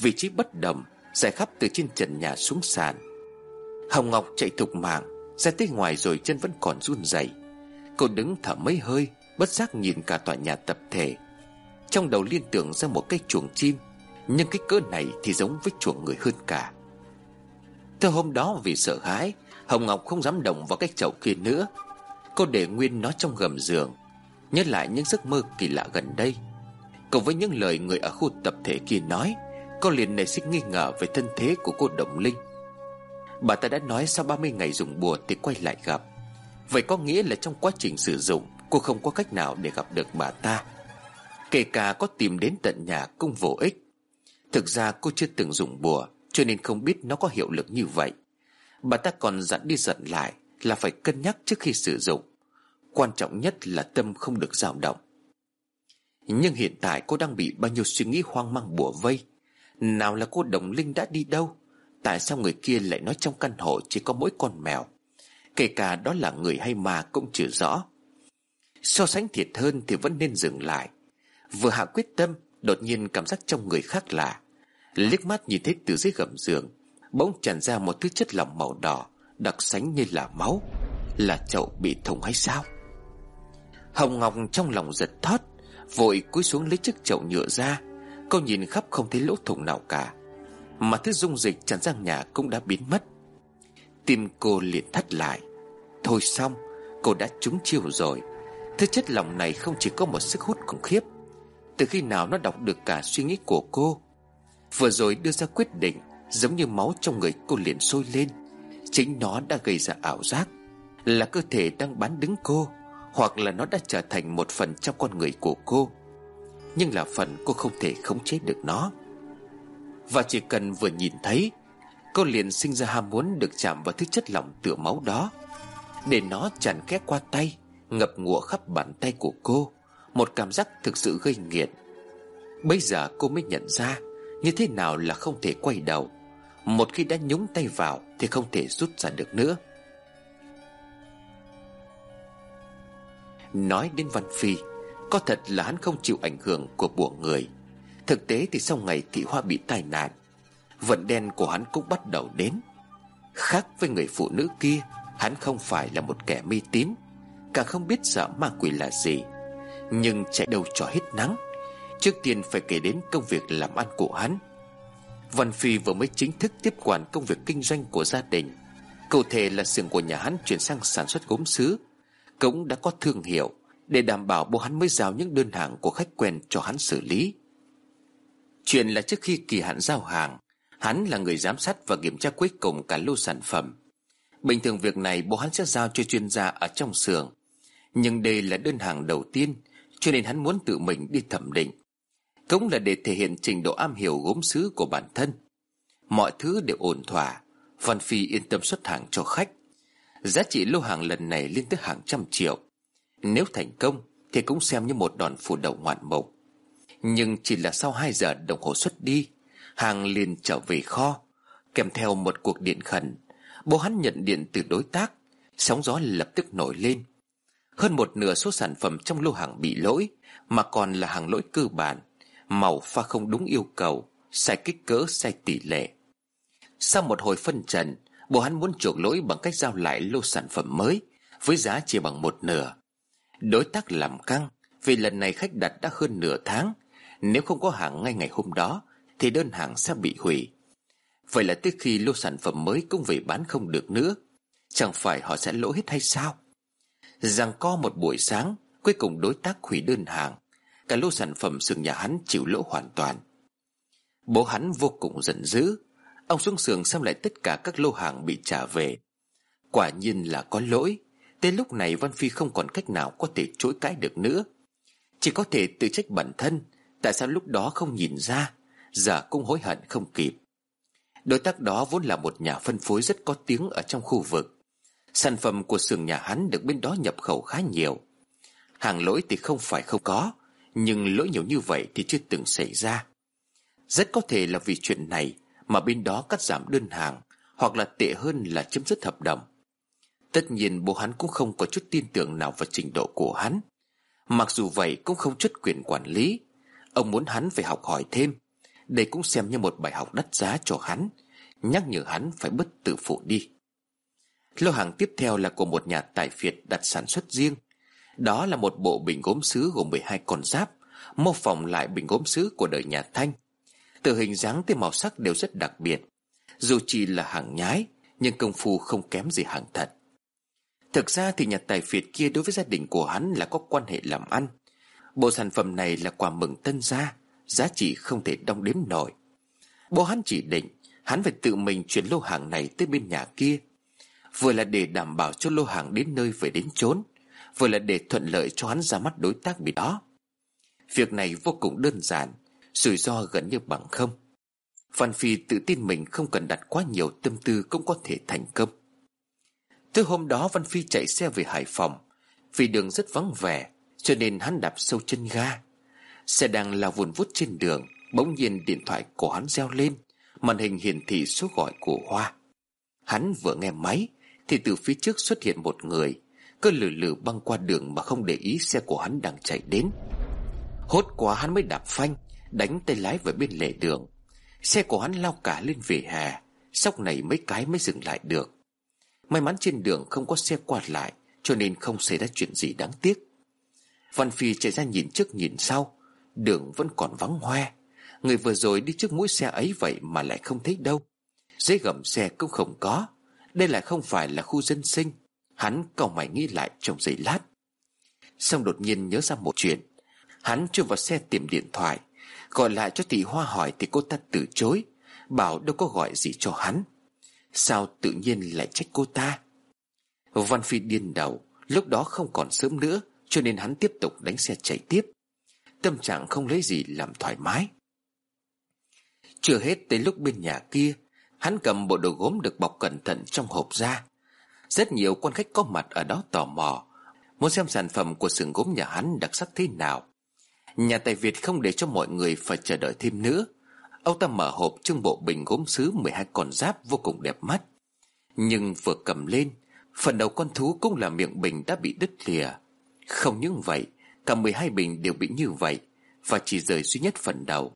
Vị trí bất đồng Dài khắp từ trên trần nhà xuống sàn. Hồng Ngọc chạy thục mạng, Ra tới ngoài rồi chân vẫn còn run rẩy. Cô đứng thở mấy hơi, Bất giác nhìn cả tòa nhà tập thể. Trong đầu liên tưởng ra một cái chuồng chim, Nhưng cái cỡ này thì giống với chuồng người hơn cả. Từ hôm đó vì sợ hãi, Hồng Ngọc không dám động vào cái chậu kia nữa. Cô để nguyên nó trong gầm giường, Nhớ lại những giấc mơ kỳ lạ gần đây. Cùng với những lời người ở khu tập thể kia nói Cô liền nảy sinh nghi ngờ về thân thế của cô Đồng Linh. Bà ta đã nói sau 30 ngày dùng bùa thì quay lại gặp. Vậy có nghĩa là trong quá trình sử dụng, Cô không có cách nào để gặp được bà ta. Kể cả có tìm đến tận nhà cũng vô ích. Thực ra cô chưa từng dùng bùa, Cho nên không biết nó có hiệu lực như vậy. Bà ta còn dặn đi dặn lại Là phải cân nhắc trước khi sử dụng. Quan trọng nhất là tâm không được dao động. Nhưng hiện tại cô đang bị bao nhiêu suy nghĩ hoang mang bùa vây. Nào là cô Đồng Linh đã đi đâu? Tại sao người kia lại nói trong căn hộ chỉ có mỗi con mèo? Kể cả đó là người hay ma cũng chưa rõ. So sánh thiệt hơn thì vẫn nên dừng lại. Vừa hạ quyết tâm, Đột nhiên cảm giác trong người khác lạ. Liếc mắt nhìn thấy từ dưới gầm giường, Bỗng tràn ra một thứ chất lỏng màu đỏ, Đặc sánh như là máu. Là chậu bị thùng hay sao? Hồng Ngọc trong lòng giật thót. Vội cúi xuống lấy chiếc chậu nhựa ra. Cô nhìn khắp không thấy lỗ thủng nào cả. Mà thứ dung dịch tràn ra nhà cũng đã biến mất. Tim cô liền thắt lại. Thôi xong, Cô đã trúng chiêu rồi. Thứ chất lỏng này không chỉ có một sức hút khủng khiếp, Từ khi nào nó đọc được cả suy nghĩ của cô? Vừa rồi đưa ra quyết định, Giống như máu trong người cô liền sôi lên. Chính nó đã gây ra ảo giác, Là cơ thể đang bán đứng cô. Hoặc là nó đã trở thành một phần trong con người của cô. Nhưng là phần cô không thể khống chế được nó. Và chỉ cần vừa nhìn thấy, Cô liền sinh ra ham muốn được chạm vào thứ chất lỏng tựa máu đó, Để nó tràn ghé qua tay, Ngập ngụa khắp bàn tay của cô, Một cảm giác thực sự gây nghiện. Bây giờ cô mới nhận ra Như thế nào là không thể quay đầu. Một khi đã nhúng tay vào Thì không thể rút ra được nữa. Nói đến Văn Phi, Có thật là hắn không chịu ảnh hưởng của bùa người. Thực tế thì sau ngày thị hoa bị tai nạn, Vận đen của hắn cũng bắt đầu đến. Khác với người phụ nữ kia, Hắn không phải là một kẻ mê tín Càng không biết sợ ma quỷ là gì. Nhưng chạy đâu cho hết nắng, Trước tiên phải kể đến công việc làm ăn của hắn. Văn Phi vừa mới chính thức tiếp quản công việc kinh doanh của gia đình. Cụ thể là xưởng của nhà hắn chuyển sang sản xuất gốm sứ. Cũng đã có thương hiệu. Để đảm bảo bố hắn mới giao những đơn hàng của khách quen cho hắn xử lý. Chuyện là trước khi kỳ hạn giao hàng, Hắn là người giám sát và kiểm tra cuối cùng cả lô sản phẩm. Bình thường việc này bố hắn sẽ giao cho chuyên gia ở trong xưởng. Nhưng đây là đơn hàng đầu tiên, Cho nên hắn muốn tự mình đi thẩm định. Cũng là để thể hiện trình độ am hiểu gốm sứ của bản thân. Mọi thứ đều ổn thỏa, Văn Phi yên tâm xuất hàng cho khách. Giá trị lô hàng lần này lên tới hàng trăm triệu. Nếu thành công, Thì cũng xem như một đòn phủ đầu ngoạn mục Nhưng chỉ là sau 2 giờ đồng hồ xuất đi, Hàng liền trở về kho, Kèm theo một cuộc điện khẩn. Bố hắn nhận điện từ đối tác, Sóng gió lập tức nổi lên. Hơn một nửa số sản phẩm trong lô hàng bị lỗi, Mà còn là hàng lỗi cơ bản, Màu pha không đúng yêu cầu, Sai kích cỡ, sai tỷ lệ. Sau một hồi phân trần bộ hắn muốn chuộc lỗi bằng cách giao lại lô sản phẩm mới, Với giá chỉ bằng một nửa. Đối tác làm căng, Vì lần này khách đặt đã hơn nửa tháng. Nếu không có hàng ngay ngày hôm đó, Thì đơn hàng sẽ bị hủy. Vậy là tới khi lô sản phẩm mới cũng về bán không được nữa. Chẳng phải họ sẽ lỗ hết hay sao? Rằng co một buổi sáng, Cuối cùng đối tác hủy đơn hàng. Cả lô sản phẩm sườn nhà hắn chịu lỗ hoàn toàn. Bố hắn vô cùng giận dữ. Ông xuống sườn xem lại tất cả các lô hàng bị trả về. Quả nhiên là có lỗi. Tới lúc này Văn Phi không còn cách nào có thể chối cãi được nữa. Chỉ có thể tự trách bản thân. Tại sao lúc đó không nhìn ra? Giờ cũng hối hận không kịp. Đối tác đó vốn là một nhà phân phối rất có tiếng ở trong khu vực. Sản phẩm của xưởng nhà hắn được bên đó nhập khẩu khá nhiều. Hàng lỗi thì không phải không có, Nhưng lỗi nhiều như vậy thì chưa từng xảy ra. Rất có thể là vì chuyện này mà bên đó cắt giảm đơn hàng, Hoặc là tệ hơn là chấm dứt hợp đồng. Tất nhiên bố hắn cũng không có chút tin tưởng nào vào trình độ của hắn. Mặc dù vậy cũng không chút quyền quản lý. Ông muốn hắn phải học hỏi thêm. Đây cũng xem như một bài học đắt giá cho hắn. Nhắc nhở hắn phải bất tử phụ đi. Lô hàng tiếp theo là của một nhà tài phiệt đặt sản xuất riêng. Đó là một bộ bình gốm sứ gồm 12 con giáp, Mô phỏng lại bình gốm sứ của đời nhà Thanh. Từ hình dáng tới màu sắc đều rất đặc biệt. Dù chỉ là hàng nhái, Nhưng công phu không kém gì hàng thật. Thực ra thì nhà tài phiệt kia đối với gia đình của hắn là có quan hệ làm ăn. Bộ sản phẩm này là quà mừng tân gia, Giá trị không thể đong đếm nổi. Bố hắn chỉ định, Hắn phải tự mình chuyển lô hàng này tới bên nhà kia. Vừa là để đảm bảo cho lô hàng đến nơi về đến chốn, Vừa là để thuận lợi cho hắn ra mắt đối tác bị đó. Việc này vô cùng đơn giản Rủi ro gần như bằng không. Phan Phi tự tin mình không cần đặt quá nhiều tâm tư cũng có thể thành công. Từ hôm đó Văn Phi chạy xe về Hải Phòng. Vì đường rất vắng vẻ, Cho nên hắn đạp sâu chân ga. Xe đang lao vùn vút trên đường, Bỗng nhiên điện thoại của hắn reo lên, Màn hình hiển thị số gọi của Hoa. Hắn vừa nghe máy, Thì từ phía trước xuất hiện một người, Cứ lử lử băng qua đường Mà không để ý xe của hắn đang chạy đến. Hốt quá hắn mới đạp phanh Đánh tay lái về bên lề đường. Xe của hắn lao cả lên vỉa hè, Sóc này mấy cái mới dừng lại được. May mắn trên đường không có xe quạt lại, Cho nên không xảy ra chuyện gì đáng tiếc. Văn Phi chạy ra nhìn trước nhìn sau, Đường vẫn còn vắng hoe. Người vừa rồi đi trước mũi xe ấy vậy mà lại không thấy đâu. Dưới gầm xe cũng không có, Đây lại không phải là khu dân sinh. Hắn cầu mày nghĩ lại trong giây lát. Xong đột nhiên nhớ ra một chuyện, Hắn chưa vào xe tìm điện thoại Gọi lại cho tỷ Hoa hỏi thì cô ta từ chối, Bảo đâu có gọi gì cho hắn. Sao tự nhiên lại trách cô ta? Văn Phi điên đầu, Lúc đó không còn sớm nữa, Cho nên hắn tiếp tục đánh xe chạy tiếp. Tâm trạng không lấy gì làm thoải mái. Chưa hết tới lúc bên nhà kia, Hắn cầm bộ đồ gốm được bọc cẩn thận trong hộp ra. Rất nhiều quan khách có mặt ở đó tò mò, Muốn xem sản phẩm của xưởng gốm nhà hắn đặc sắc thế nào. Nhà tài Việt không để cho mọi người phải chờ đợi thêm nữa. Ông ta mở hộp trưng bộ bình gốm sứ 12 con giáp vô cùng đẹp mắt. Nhưng vừa cầm lên, Phần đầu con thú cũng là miệng bình đã bị đứt lìa. Không những vậy, Cả 12 bình đều bị như vậy, Và chỉ rời duy nhất phần đầu.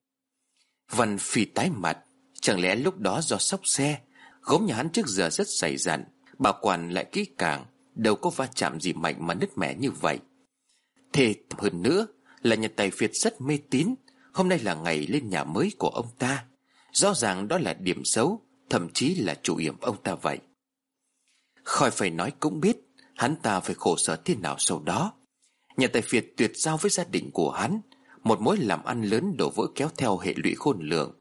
Văn Phi tái mặt, Chẳng lẽ lúc đó do sóc xe, Gốm nhà hắn trước giờ rất dày dặn, Bảo quản lại kỹ càng, Đâu có va chạm gì mạnh mà nứt mẻ như vậy. Thế hơn nữa là nhà tài phiệt rất mê tín. Hôm nay là ngày lên nhà mới của ông ta. Rõ ràng đó là điểm xấu, Thậm chí là chủ yểm ông ta vậy. Khỏi phải nói cũng biết, Hắn ta phải khổ sở thế nào sau đó. Nhà tài phiệt tuyệt giao với gia đình của hắn, Một mối làm ăn lớn đổ vỡ kéo theo hệ lụy khôn lường.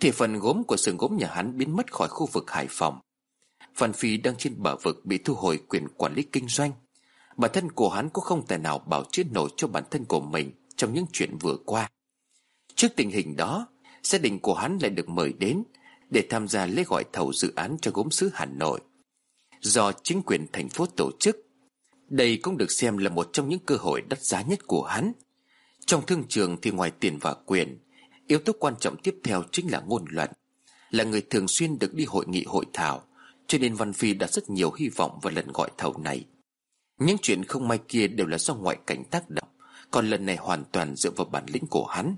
Thì phần gốm của sườn gốm nhà hắn biến mất khỏi khu vực Hải Phòng. Văn Phi đang trên bờ vực bị thu hồi quyền quản lý kinh doanh. Bản thân của hắn cũng không thể nào bảo chữa nổi cho bản thân của mình Trong những chuyện vừa qua. Trước tình hình đó, Gia đình của hắn lại được mời đến Để tham gia lễ gọi thầu dự án cho gốm sứ Hà Nội. Do chính quyền thành phố tổ chức, Đây cũng được xem là một trong những cơ hội đắt giá nhất của hắn. Trong thương trường thì ngoài tiền và quyền, Yếu tố quan trọng tiếp theo chính là ngôn luận, Là người thường xuyên được đi hội nghị hội thảo, Cho nên Văn Phi đã rất nhiều hy vọng vào lần gọi thầu này. Những chuyện không may kia đều là do ngoại cảnh tác động, Còn lần này hoàn toàn dựa vào bản lĩnh của hắn.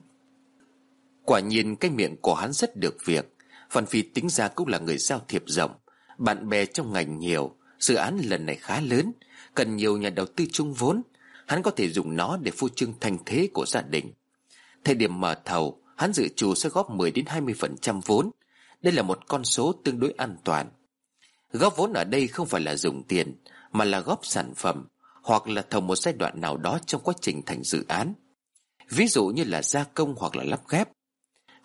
Quả nhiên, cái miệng của hắn rất được việc. Văn Phi tính ra cũng là người giao thiệp rộng, Bạn bè trong ngành nhiều, Dự án lần này khá lớn, Cần nhiều nhà đầu tư chung vốn. Hắn có thể dùng nó để phô trương thành thế của gia đình. Thời điểm mở thầu, Hắn dự trù sẽ góp 10 đến 20% vốn. Đây là một con số tương đối an toàn. Góp vốn ở đây không phải là dùng tiền mà là góp sản phẩm, Hoặc là thầu một giai đoạn nào đó trong quá trình thành dự án. Ví dụ như là gia công hoặc là lắp ghép.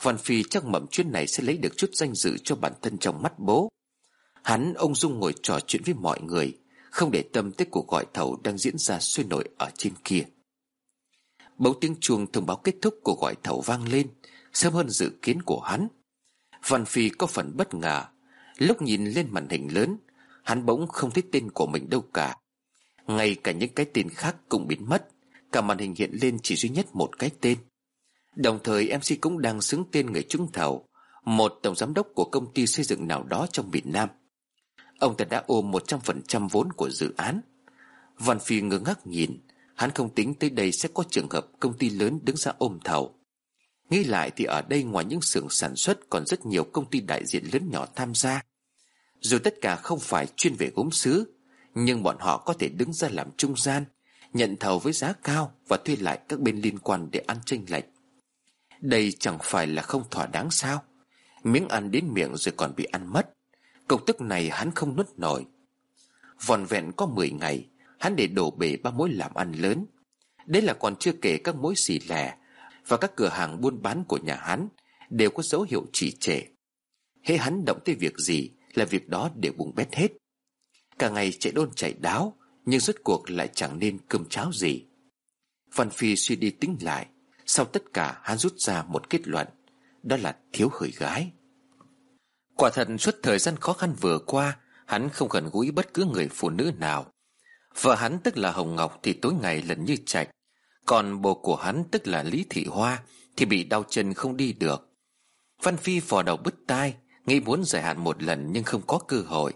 Văn Phi chắc mầm chuyến này sẽ lấy được chút danh dự cho bản thân trong mắt bố. Hắn, ông Dung ngồi trò chuyện với mọi người, Không để tâm tới cuộc gọi thầu đang diễn ra sôi nổi ở trên kia. Bấu tiếng chuông thông báo kết thúc cuộc gọi thầu vang lên, Sớm hơn dự kiến của hắn. Văn Phi có phần bất ngờ, Lúc nhìn lên màn hình lớn Hắn bỗng không thấy tên của mình đâu cả. Ngay cả những cái tên khác cũng biến mất. Cả màn hình hiện lên chỉ duy nhất một cái tên. Đồng thời MC cũng đang xứng tên người trúng thầu, Một tổng giám đốc của công ty xây dựng nào đó trong miền Nam. Ông ta đã ôm 100% vốn của dự án. Văn Phi ngơ ngác nhìn, Hắn không tính tới đây sẽ có trường hợp công ty lớn đứng ra ôm thầu. Nghĩ lại thì ở đây ngoài những xưởng sản xuất Còn rất nhiều công ty đại diện lớn nhỏ tham gia. Dù tất cả không phải chuyên về gốm sứ Nhưng bọn họ có thể đứng ra làm trung gian, Nhận thầu với giá cao Và thuê lại các bên liên quan để ăn tranh lệch. Đây chẳng phải là không thỏa đáng sao? Miếng ăn đến miệng rồi còn bị ăn mất. Công tức này hắn không nuốt nổi. Vòn vẹn có 10 ngày, Hắn để đổ bể ba mối làm ăn lớn. Đấy là còn chưa kể các mối xì lẻ Và các cửa hàng buôn bán của nhà hắn Đều có dấu hiệu trì trệ. Hễ hắn động tới việc gì là việc đó đều bùng bét hết. Cả ngày chạy đôn chạy đáo, Nhưng rốt cuộc lại chẳng nên cơm cháo gì. Văn Phi suy đi tính lại, sau tất cả hắn rút ra một kết luận, Đó là thiếu hời gái. Quả thật suốt thời gian khó khăn vừa qua, Hắn không gần gũi bất cứ người phụ nữ nào. Vợ hắn tức là Hồng Ngọc thì tối ngày lần như trạch Còn bồ của hắn tức là Lý Thị Hoa Thì bị đau chân không đi được. Văn Phi vò đầu bứt tai Nghĩ muốn giải hạn một lần nhưng không có cơ hội.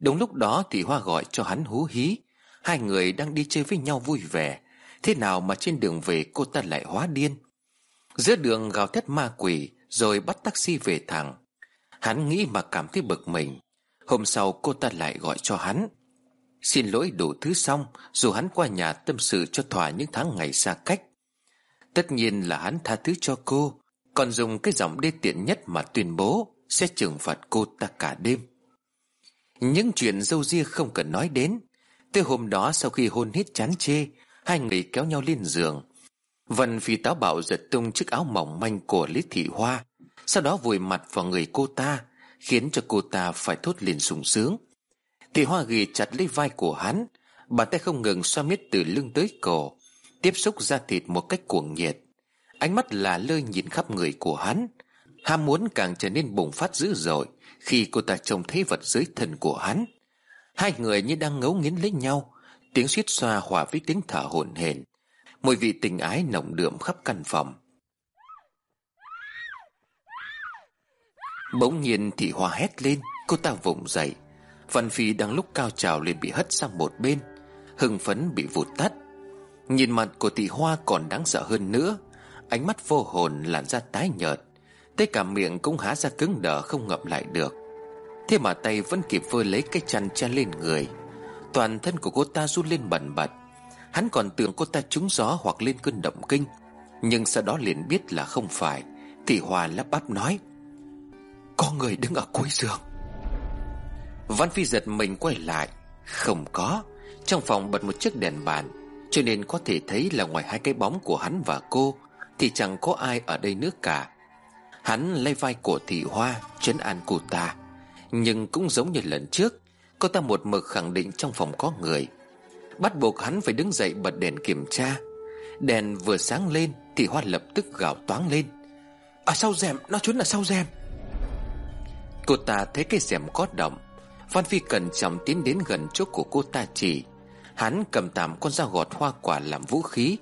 Đúng lúc đó thì Hoa gọi cho hắn hú hí. Hai người đang đi chơi với nhau vui vẻ. Thế nào mà trên đường về cô ta lại hóa điên? Giữa đường gào thét ma quỷ, Rồi bắt taxi về thẳng. Hắn nghĩ mà cảm thấy bực mình. Hôm sau cô ta lại gọi cho hắn. Xin lỗi đủ thứ xong, Dù hắn qua nhà tâm sự cho thỏa những tháng ngày xa cách. Tất nhiên là hắn tha thứ cho cô, Còn dùng cái giọng đê tiện nhất mà tuyên bố. Sẽ trừng phạt cô ta cả đêm. Những chuyện dâu ria không cần nói đến. Tới hôm đó sau khi hôn hết chán chê, Hai người kéo nhau lên giường. Vân Phi táo bạo giật tung chiếc áo mỏng manh của Lý Thị Hoa, Sau đó vùi mặt vào người cô ta, Khiến cho cô ta phải thốt lên sung sướng. Thị Hoa ghì chặt lấy vai của hắn, Bàn tay không ngừng xoa miết từ lưng tới cổ, Tiếp xúc da thịt một cách cuồng nhiệt. Ánh mắt là lơi nhìn khắp người của hắn. Ham muốn càng trở nên bùng phát dữ dội Khi cô ta trông thấy vật dưới thân của hắn. Hai người như đang ngấu nghiến lấy nhau, Tiếng suýt xoa hòa với tiếng thở hổn hển. Mùi vị tình ái nồng đượm khắp căn phòng. Bỗng nhiên thị hoa hét lên, Cô ta vùng dậy. Văn Phi đang lúc cao trào liền bị hất sang một bên, Hưng phấn bị vụt tắt. Nhìn mặt của thị hoa còn đáng sợ hơn nữa, Ánh mắt vô hồn làn da tái nhợt. Tới cả miệng cũng há ra cứng đờ không ngậm lại được. Thế mà tay vẫn kịp vơ lấy cái chăn che lên người. Toàn thân của cô ta run lên bần bật. Hắn còn tưởng cô ta trúng gió hoặc lên cơn động kinh. Nhưng sau đó liền biết là không phải. Thì Hòa lắp bắp nói, Có người đứng ở cuối giường. Văn Phi giật mình quay lại. Không có. Trong phòng bật một chiếc đèn bàn, Cho nên có thể thấy là ngoài hai cái bóng của hắn và cô, Thì chẳng có ai ở đây nữa cả. Hắn lay vai của thị hoa, Chấn an cô ta. Nhưng cũng giống như lần trước, Cô ta một mực khẳng định trong phòng có người. Bắt buộc hắn phải đứng dậy bật đèn kiểm tra. Đèn vừa sáng lên Thì Hoa lập tức gào toáng lên. À, ở sau rèm? Nó trốn ở sau rèm? Cô ta thấy cái rèm có động. Văn Phi cẩn trọng tiến đến gần chỗ của cô ta chỉ. Hắn cầm tạm con dao gọt hoa quả làm vũ khí.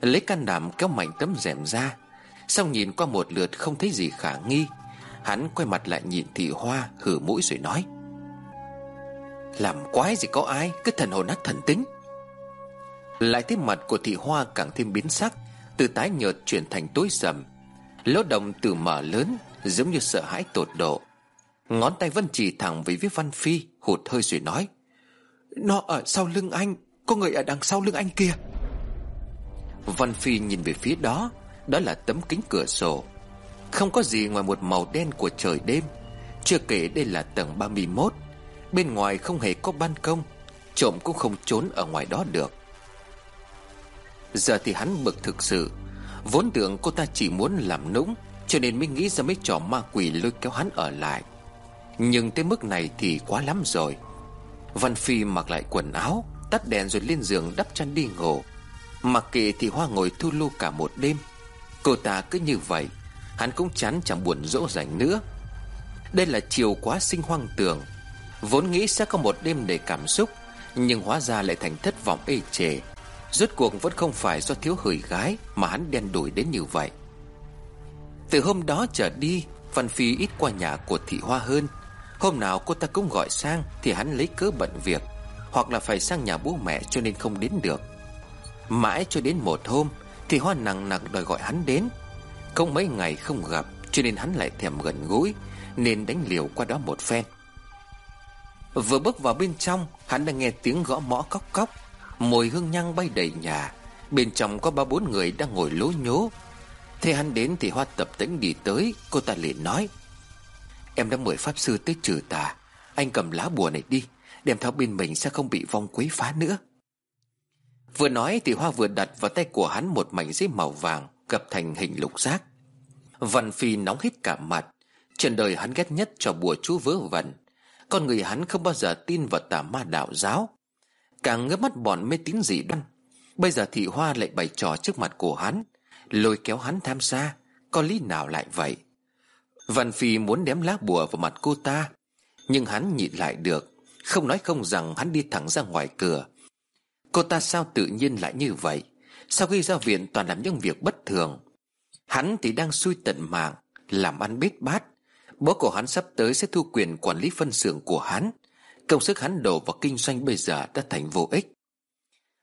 Lấy can đảm kéo mạnh tấm rèm ra. Xong nhìn qua một lượt không thấy gì khả nghi, Hắn quay mặt lại nhìn thị hoa, Hử mũi rồi nói, Làm quái gì có ai, Cứ thần hồn nát thần tính. Lại thấy mặt của thị hoa càng thêm biến sắc, Từ tái nhợt chuyển thành tối sầm. Lỗ đồng từ mở lớn, Giống như sợ hãi tột độ. Ngón tay Vân chỉ thẳng về phía Văn Phi, Hụt hơi rồi nói, Nó ở sau lưng anh, Có người ở đằng sau lưng anh kia Văn Phi nhìn về phía đó đó là tấm kính cửa sổ. Không có gì ngoài một màu đen của trời đêm. Chưa kể đây là tầng 31 Bên ngoài không hề có ban công, Trộm cũng không trốn ở ngoài đó được. Giờ thì hắn bực thực sự. Vốn tưởng cô ta chỉ muốn làm nũng, Cho nên mới nghĩ ra mấy trò ma quỷ lôi kéo hắn ở lại. Nhưng tới mức này thì quá lắm rồi. Văn Phi mặc lại quần áo, Tắt đèn rồi lên giường đắp chăn đi ngủ. Mặc kệ thì Hoa ngồi thu lưu cả một đêm. Cô ta cứ như vậy, Hắn cũng chán chẳng buồn dỗ dành nữa. Đây là chiều quá sinh hoang tưởng, Vốn nghĩ sẽ có một đêm đầy cảm xúc, Nhưng hóa ra lại thành thất vọng ê chề. Rốt cuộc vẫn không phải do thiếu hời gái Mà hắn đen đuổi đến như vậy. Từ hôm đó trở đi, Văn Phi ít qua nhà của thị hoa hơn. Hôm nào cô ta cũng gọi sang Thì hắn lấy cớ bận việc, Hoặc là phải sang nhà bố mẹ cho nên không đến được. Mãi cho đến một hôm thì Hoa nặng nặng đòi gọi hắn đến. Không mấy ngày không gặp, Cho nên hắn lại thèm gần gũi, Nên đánh liều qua đó một phen. Vừa bước vào bên trong, Hắn đã nghe tiếng gõ mõ cóc cóc Mùi hương nhang bay đầy nhà, Bên trong có ba bốn người đang ngồi lố nhố. Thế hắn đến thì Hoa tập tĩnh đi tới, Cô ta liền nói, Em đã mời pháp sư tới trừ tà, Anh cầm lá bùa này đi, Đem theo bên mình sẽ không bị vong quấy phá nữa. Vừa nói thì Hoa vừa đặt vào tay của hắn Một mảnh giấy màu vàng, gập thành hình lục giác. Văn Phi nóng hết cả mặt. Trên đời hắn ghét nhất cho bùa chú vớ vẩn. Con người hắn không bao giờ tin vào tà ma đạo giáo. Càng ngớ mắt bọn mê tín dị đoan, Bây giờ thị hoa lại bày trò trước mặt của hắn, Lôi kéo hắn tham gia. Có lý nào lại vậy? Văn Phi muốn ném lá bùa vào mặt cô ta, Nhưng hắn nhịn lại được, Không nói không rằng hắn đi thẳng ra ngoài cửa. Cô ta sao tự nhiên lại như vậy? Sau khi ra viện toàn làm những việc bất thường, Hắn thì đang xui tận mạng, Làm ăn bết bát. Bố của hắn sắp tới sẽ thu quyền quản lý phân xưởng của hắn. Công sức hắn đổ vào kinh doanh bây giờ đã thành vô ích.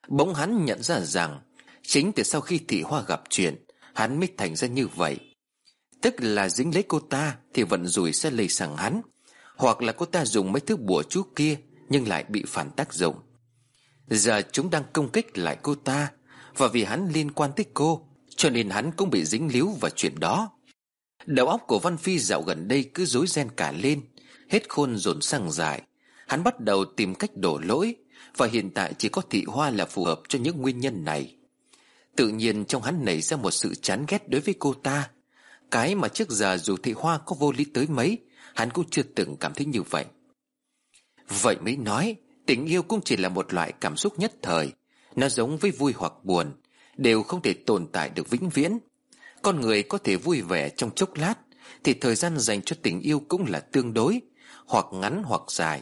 Bỗng hắn nhận ra rằng, Chính từ sau khi thị hoa gặp chuyện, Hắn mới thành ra như vậy. Tức là dính lấy cô ta Thì vận rủi sẽ lây sang hắn. Hoặc là cô ta dùng mấy thứ bùa chú kia Nhưng lại bị phản tác dụng. Giờ chúng đang công kích lại cô ta, Và vì hắn liên quan tới cô, Cho nên hắn cũng bị dính líu vào chuyện đó. Đầu óc của Văn Phi dạo gần đây cứ rối ren cả lên, Hết khôn dồn sang dài Hắn bắt đầu tìm cách đổ lỗi, Và hiện tại chỉ có thị hoa là phù hợp cho những nguyên nhân này. Tự nhiên trong hắn nảy ra một sự chán ghét đối với cô ta. Cái mà trước giờ dù thị hoa có vô lý tới mấy, Hắn cũng chưa từng cảm thấy như vậy. Vậy mới nói Tình yêu cũng chỉ là một loại cảm xúc nhất thời. Nó giống với vui hoặc buồn, Đều không thể tồn tại được vĩnh viễn. Con người có thể vui vẻ trong chốc lát, Thì thời gian dành cho tình yêu cũng là tương đối, Hoặc ngắn hoặc dài.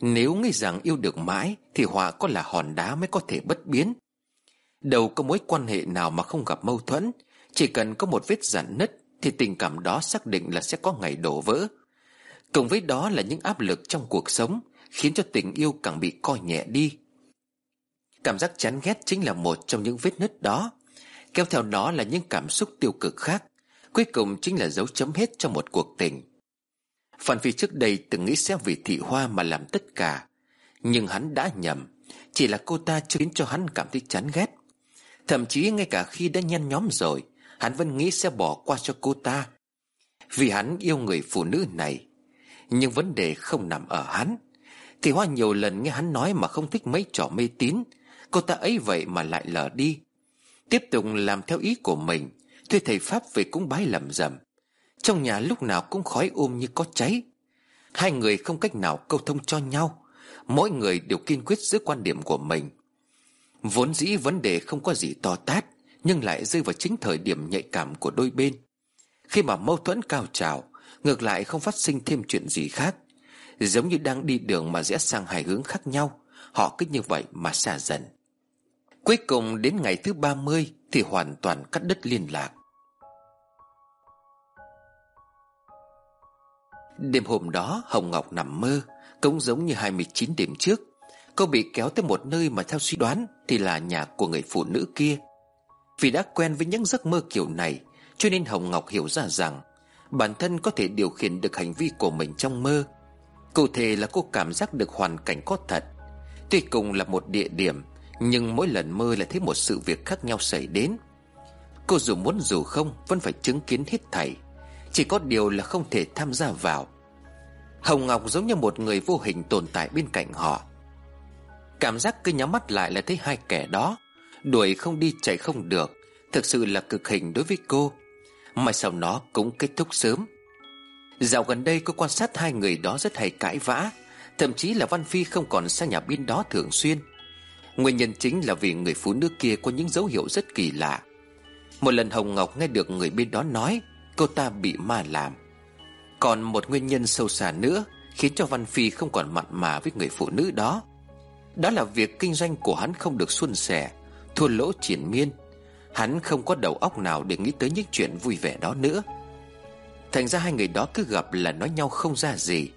Nếu nghĩ rằng yêu được mãi, Thì họa có là hòn đá mới có thể bất biến. Đâu có mối quan hệ nào mà không gặp mâu thuẫn. Chỉ cần có một vết giãn nứt, Thì tình cảm đó xác định là sẽ có ngày đổ vỡ. Cùng với đó là những áp lực trong cuộc sống. Khiến cho tình yêu càng bị coi nhẹ đi. Cảm giác chán ghét chính là một trong những vết nứt đó. Kéo theo đó là những cảm xúc tiêu cực khác. Cuối cùng chính là dấu chấm hết cho một cuộc tình. Phan Phi trước đây từng nghĩ sẽ vì thị hoa mà làm tất cả. Nhưng hắn đã nhầm. Chỉ là cô ta chưa khiến cho hắn cảm thấy chán ghét. Thậm chí ngay cả khi đã nhen nhóm rồi, Hắn vẫn nghĩ sẽ bỏ qua cho cô ta. Vì hắn yêu người phụ nữ này. Nhưng vấn đề không nằm ở hắn. Thì Hoa nhiều lần nghe hắn nói mà không thích mấy trò mê tín. Cô ta ấy vậy mà lại lờ đi. Tiếp tục làm theo ý của mình Thuê thầy Pháp về cúng bái lầm rầm. Trong nhà lúc nào cũng khói ôm như có cháy. Hai người không cách nào câu thông cho nhau. Mỗi người đều kiên quyết giữ quan điểm của mình. Vốn dĩ vấn đề không có gì to tát, Nhưng lại rơi vào chính thời điểm nhạy cảm của đôi bên. Khi mà mâu thuẫn cao trào, Ngược lại không phát sinh thêm chuyện gì khác. Giống như đang đi đường mà rẽ sang hai hướng khác nhau. Họ cứ như vậy mà xa dần. Cuối cùng đến ngày thứ 30 Thì hoàn toàn cắt đứt liên lạc. Đêm hôm đó, Hồng Ngọc nằm mơ, Cũng giống như 29 đêm trước. Cô bị kéo tới một nơi mà theo suy đoán Thì là nhà của người phụ nữ kia. Vì đã quen với những giấc mơ kiểu này, Cho nên Hồng Ngọc hiểu ra rằng Bản thân có thể điều khiển được hành vi của mình trong mơ. Cụ thể là cô cảm giác được hoàn cảnh có thật. Tuy cùng là một địa điểm, Nhưng mỗi lần mơ lại thấy một sự việc khác nhau xảy đến. Cô dù muốn dù không, Vẫn phải chứng kiến hết thảy. Chỉ có điều là không thể tham gia vào. Hồng Ngọc giống như một người vô hình tồn tại bên cạnh họ. Cảm giác cứ nhắm mắt lại là thấy hai kẻ đó. Đuổi không đi, chạy không được. Thực sự là cực hình đối với cô. Mà sau nó cũng kết thúc sớm. Dạo gần đây cô quan sát hai người đó rất hay cãi vã, Thậm chí là Văn Phi không còn sang nhà bên đó thường xuyên. Nguyên nhân chính là vì người phụ nữ kia có những dấu hiệu rất kỳ lạ. Một lần Hồng Ngọc nghe được người bên đó nói, Cô ta bị ma làm. Còn một nguyên nhân sâu xa nữa Khiến cho Văn Phi không còn mặn mà với người phụ nữ đó. Đó là việc kinh doanh của hắn không được suôn sẻ, Thua lỗ triển miên. Hắn không có đầu óc nào để nghĩ tới những chuyện vui vẻ đó nữa. Thành ra hai người đó cứ gặp là nói nhau không ra gì.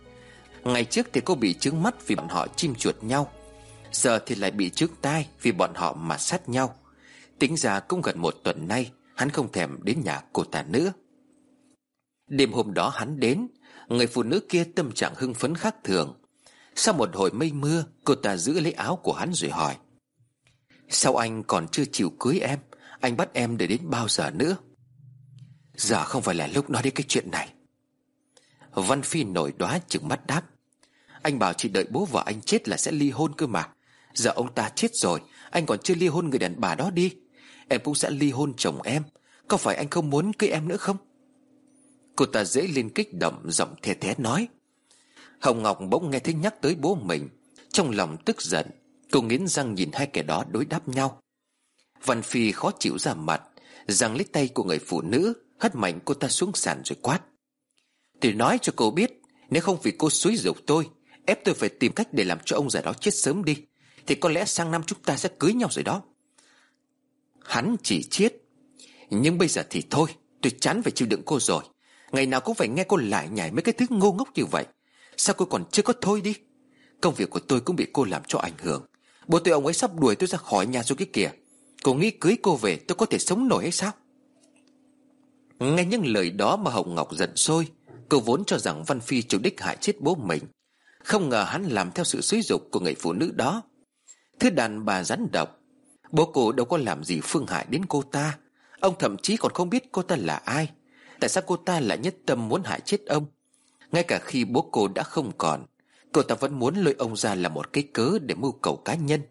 Ngày trước thì cô bị trứng mắt vì bọn họ chim chuột nhau. Giờ thì lại bị trứng tai vì bọn họ mà sát nhau. Tính ra cũng gần một tuần nay, Hắn không thèm đến nhà cô ta nữa. Đêm hôm đó hắn đến, Người phụ nữ kia tâm trạng hưng phấn khác thường. Sau một hồi mây mưa, Cô ta giữ lấy áo của hắn rồi hỏi, Sao anh còn chưa chịu cưới em? Anh bắt em để đến bao giờ nữa? Giờ không phải là lúc nói đến cái chuyện này. Văn Phi nổi đoá chừng mắt đáp. Anh bảo chị đợi bố vợ anh chết là sẽ ly hôn cơ mà. Giờ ông ta chết rồi, Anh còn chưa ly hôn người đàn bà đó đi. Em cũng sẽ ly hôn chồng em. Có phải anh không muốn cưới em nữa không? Cô ta dễ lên kích động, Giọng thè thé nói. Hồng Ngọc bỗng nghe thấy nhắc tới bố mình. Trong lòng tức giận, Cô nghiến răng nhìn hai kẻ đó đối đáp nhau. Văn Phi khó chịu ra mặt răng lấy tay của người phụ nữ. Hất mạnh cô ta xuống sàn rồi quát. Tôi nói cho cô biết, Nếu không vì cô xúi dục tôi, Ép tôi phải tìm cách để làm cho ông già đó chết sớm đi, Thì có lẽ sang năm chúng ta sẽ cưới nhau rồi đó. Hắn chỉ chiết, Nhưng bây giờ thì thôi, Tôi chán phải chịu đựng cô rồi. Ngày nào cũng phải nghe cô lại nhảy mấy cái thứ ngô ngốc như vậy. Sao cô còn chưa có thôi đi? Công việc của tôi cũng bị cô làm cho ảnh hưởng. Bố tôi ông ấy sắp đuổi tôi ra khỏi nhà rồi cái kìa. Cô nghĩ cưới cô về tôi có thể sống nổi hay sao? Nghe những lời đó mà Hồng Ngọc giận sôi. Cô vốn cho rằng Văn Phi chủ đích hại chết bố mình. Không ngờ hắn làm theo sự xúi dục của người phụ nữ đó. Thứ đàn bà rắn độc. Bố cô đâu có làm gì phương hại đến cô ta. Ông thậm chí còn không biết cô ta là ai. Tại sao cô ta lại nhất tâm muốn hại chết ông? Ngay cả khi bố cô đã không còn, Cô ta vẫn muốn lôi ông ra là một cái cớ để mưu cầu cá nhân.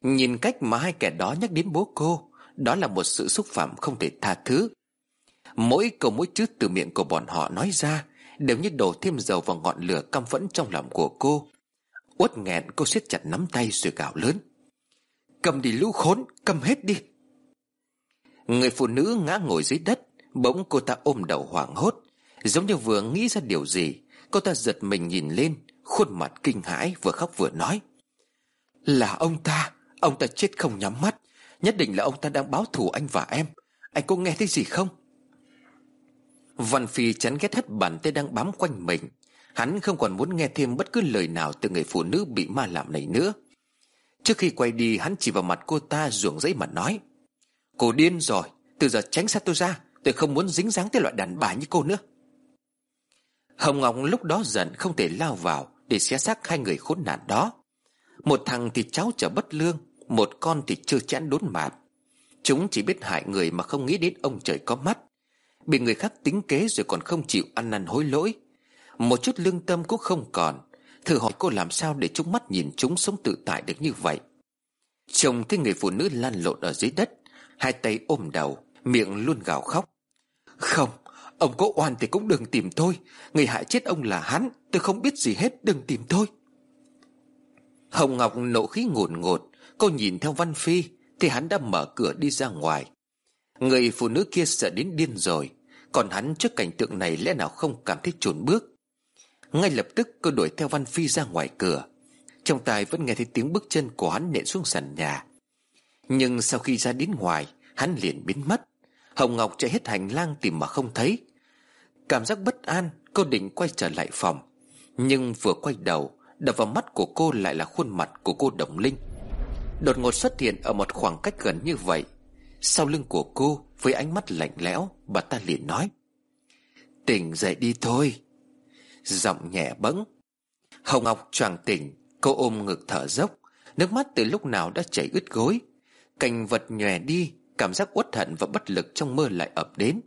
Nhìn cách mà hai kẻ đó nhắc đến bố cô, Đó là một sự xúc phạm không thể tha thứ. Mỗi câu mỗi chữ từ miệng của bọn họ nói ra Đều như đổ thêm dầu vào ngọn lửa căm phẫn trong lòng của cô. Uất nghẹn, cô siết chặt nắm tay rồi gào lớn. Cầm đi lũ khốn, Cầm hết đi. Người phụ nữ ngã ngồi dưới đất, Bỗng cô ta ôm đầu hoảng hốt. Giống như vừa nghĩ ra điều gì, Cô ta giật mình nhìn lên, Khuôn mặt kinh hãi vừa khóc vừa nói. Là ông ta Ông ta chết không nhắm mắt. Nhất định là ông ta đang báo thù anh và em. Anh có nghe thấy gì không? Văn Phi chán ghét hết bàn tay đang bám quanh mình. Hắn không còn muốn nghe thêm bất cứ lời nào từ người phụ nữ bị ma làm này nữa. Trước khi quay đi, hắn chỉ vào mặt cô ta ruộng giấy mà nói, Cô điên rồi, Từ giờ tránh xa tôi ra, Tôi không muốn dính dáng tới loại đàn bà như cô nữa. Hồng Ngọc lúc đó giận không thể lao vào Để xé xác hai người khốn nạn đó. Một thằng thì cháu trở bất lương, Một con thì chưa chán đốn mạt. Chúng chỉ biết hại người mà không nghĩ đến ông trời có mắt. Bị người khác tính kế rồi còn không chịu ăn năn hối lỗi. Một chút lương tâm cũng không còn. Thử hỏi cô làm sao để chúng mắt nhìn chúng sống tự tại được như vậy? Chồng thấy người phụ nữ lăn lộn ở dưới đất, Hai tay ôm đầu, Miệng luôn gào khóc. Không, Ông có oan thì cũng đừng tìm tôi. Người hại chết ông là hắn, Tôi không biết gì hết, đừng tìm tôi. Hồng Ngọc nộ khí ngột ngột, Cô nhìn theo Văn Phi, Thì hắn đã mở cửa đi ra ngoài. Người phụ nữ kia sợ đến điên rồi. Còn hắn trước cảnh tượng này lẽ nào không cảm thấy chồn bước? Ngay lập tức, cô đuổi theo Văn Phi ra ngoài cửa. Trong tai vẫn nghe thấy tiếng bước chân của hắn nện xuống sàn nhà. Nhưng sau khi ra đến ngoài, Hắn liền biến mất. Hồng Ngọc chạy hết hành lang tìm mà không thấy. Cảm giác bất an, Cô định quay trở lại phòng. Nhưng vừa quay đầu, Đập vào mắt của cô lại là khuôn mặt của cô Đồng Linh. Đột ngột xuất hiện ở một khoảng cách gần như vậy. Sau lưng của cô, Với ánh mắt lạnh lẽo, Bà ta liền nói, Tỉnh dậy đi thôi. Giọng nhẹ bẫng, Hồng Ngọc choàng tỉnh. Cô ôm ngực thở dốc, Nước mắt từ lúc nào đã chảy ướt gối. Cành vật nhòe đi, Cảm giác uất hận và bất lực trong mơ lại ập đến.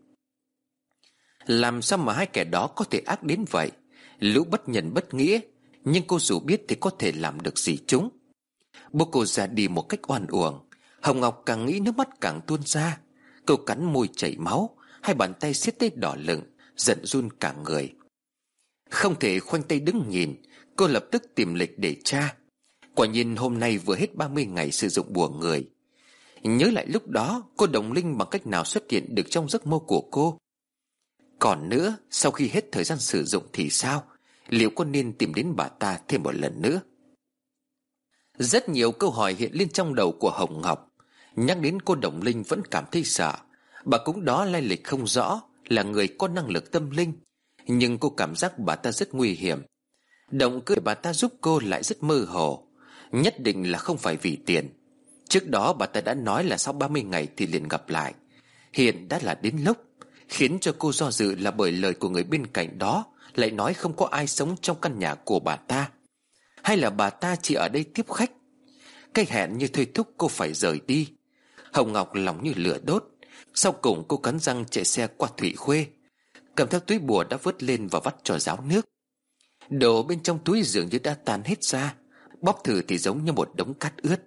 Làm sao mà hai kẻ đó có thể ác đến vậy? Lũ bất nhân bất nghĩa, Nhưng cô dù biết thì có thể làm được gì chúng? Bố cô ra đi một cách oan uổng. Hồng Ngọc càng nghĩ nước mắt càng tuôn ra. Cô cắn môi chảy máu, Hai bàn tay siết tay đỏ lửng, Giận run cả người. Không thể khoanh tay đứng nhìn, Cô lập tức tìm lịch để tra. Quả nhiên hôm nay vừa hết 30 ngày sử dụng bùa người. Nhớ lại lúc đó, Cô Đồng Linh bằng cách nào xuất hiện được trong giấc mơ của cô? Còn nữa, Sau khi hết thời gian sử dụng thì sao? Liệu có nên tìm đến bà ta thêm một lần nữa? Rất nhiều câu hỏi hiện lên trong đầu của Hồng Ngọc. Nhắc đến cô Đồng Linh vẫn cảm thấy sợ. Bà cũng đó lai lịch không rõ, Là người có năng lực tâm linh. Nhưng cô cảm giác bà ta rất nguy hiểm. Động cơ bà ta giúp cô lại rất mơ hồ. Nhất định là không phải vì tiền. Trước đó bà ta đã nói là sau 30 ngày thì liền gặp lại. Hiện đã là đến lúc, Khiến cho cô do dự là bởi lời của người bên cạnh đó Lại nói không có ai sống trong căn nhà của bà ta. Hay là bà ta chỉ ở đây tiếp khách? Cái hẹn như thôi thúc cô phải rời đi. Hồng Ngọc lòng như lửa đốt. Sau cùng cô cắn răng chạy xe qua Thủy Khuê. Cầm theo túi bùa đã vớt lên và vắt cho ráo nước. Đồ bên trong túi dường như đã tan hết ra. Bóp thử thì giống như một đống cát ướt.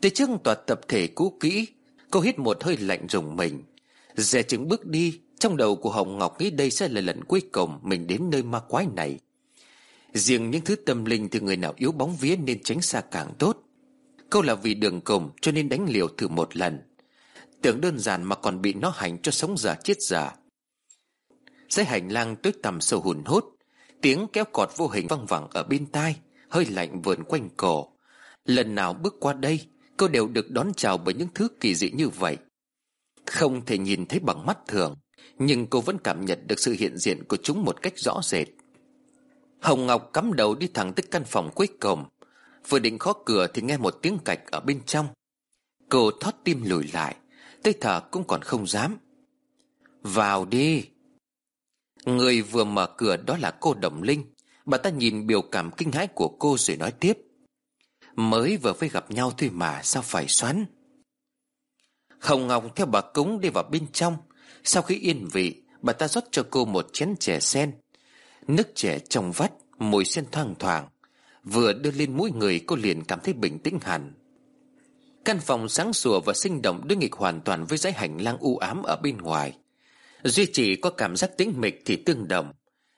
Tới trước tòa tập thể cũ kỹ, Cô hít một hơi lạnh rùng mình. Dè chứng bước đi, Trong đầu của Hồng Ngọc nghĩ đây sẽ là lần cuối cùng Mình đến nơi ma quái này. Riêng những thứ tâm linh Thì người nào yếu bóng vía nên tránh xa càng tốt. Câu là vì đường cùng Cho nên đánh liều thử một lần. Tưởng đơn giản mà còn bị nó hành cho sống giả chết giả Dưới hành lang tối tầm sâu hùn hút, Tiếng kéo cọt vô hình văng vẳng ở bên tai, Hơi lạnh vườn quanh cổ. Lần nào bước qua đây, Cô đều được đón chào bởi những thứ kỳ dị như vậy. Không thể nhìn thấy bằng mắt thường, Nhưng cô vẫn cảm nhận được sự hiện diện của chúng một cách rõ rệt. Hồng Ngọc cắm đầu đi thẳng tới căn phòng cuối cùng. Vừa định khó cửa thì nghe một tiếng cạch ở bên trong. Cô thoát tim lùi lại, Tới thở cũng còn không dám. Vào đi. Người vừa mở cửa đó là cô Đồng Linh. Bà ta nhìn biểu cảm kinh hãi của cô rồi nói tiếp. Mới vừa phải gặp nhau thôi mà, Sao phải xoắn? Hồng Ngọc theo bà cúng đi vào bên trong. Sau khi yên vị, Bà ta rót cho cô một chén chè sen. Nước chè trong vắt, Mùi sen thoang thoảng. Vừa đưa lên mũi người, cô liền cảm thấy bình tĩnh hẳn. Căn phòng sáng sủa và sinh động đối nghịch hoàn toàn với dãy hành lang u ám ở bên ngoài. Duy chỉ có cảm giác tĩnh mịch thì tương đồng.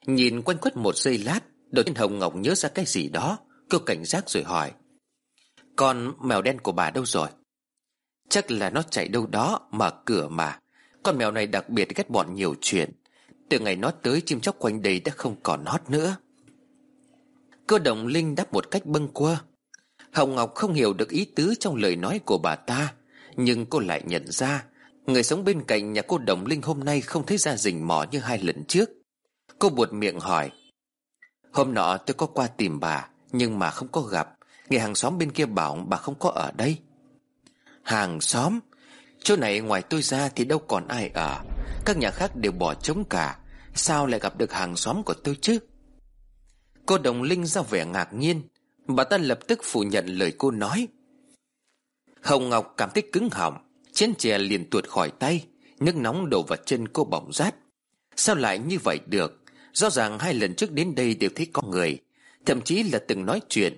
Nhìn quanh quất một giây lát, Đột nhiên Hồng Ngọc nhớ ra cái gì đó. Cô cảnh giác rồi hỏi, Con mèo đen của bà đâu rồi? Chắc là nó chạy đâu đó, Mở cửa mà. Con mèo này đặc biệt ghét bọn nhiều chuyện. Từ ngày nó tới, chim chóc quanh đây đã không còn hót nữa. Cơ động Linh đáp một cách bâng quơ. Hồng Ngọc không hiểu được ý tứ trong lời nói của bà ta, Nhưng cô lại nhận ra, Người sống bên cạnh nhà cô Đồng Linh hôm nay không thấy ra rình mò như hai lần trước. Cô buột miệng hỏi, Hôm nọ tôi có qua tìm bà, Nhưng mà không có gặp. Người hàng xóm bên kia bảo bà không có ở đây. Hàng xóm? Chỗ này ngoài tôi ra thì đâu còn ai ở. Các nhà khác đều bỏ trống cả. Sao lại gặp được hàng xóm của tôi chứ? Cô Đồng Linh ra vẻ ngạc nhiên. Bà ta lập tức phủ nhận lời cô nói. Hồng Ngọc cảm thấy cứng họng, Chén chè liền tuột khỏi tay Nước nóng đổ vào chân cô bỏng rát. Sao lại như vậy được? Rõ ràng hai lần trước đến đây đều thấy có người, Thậm chí là từng nói chuyện.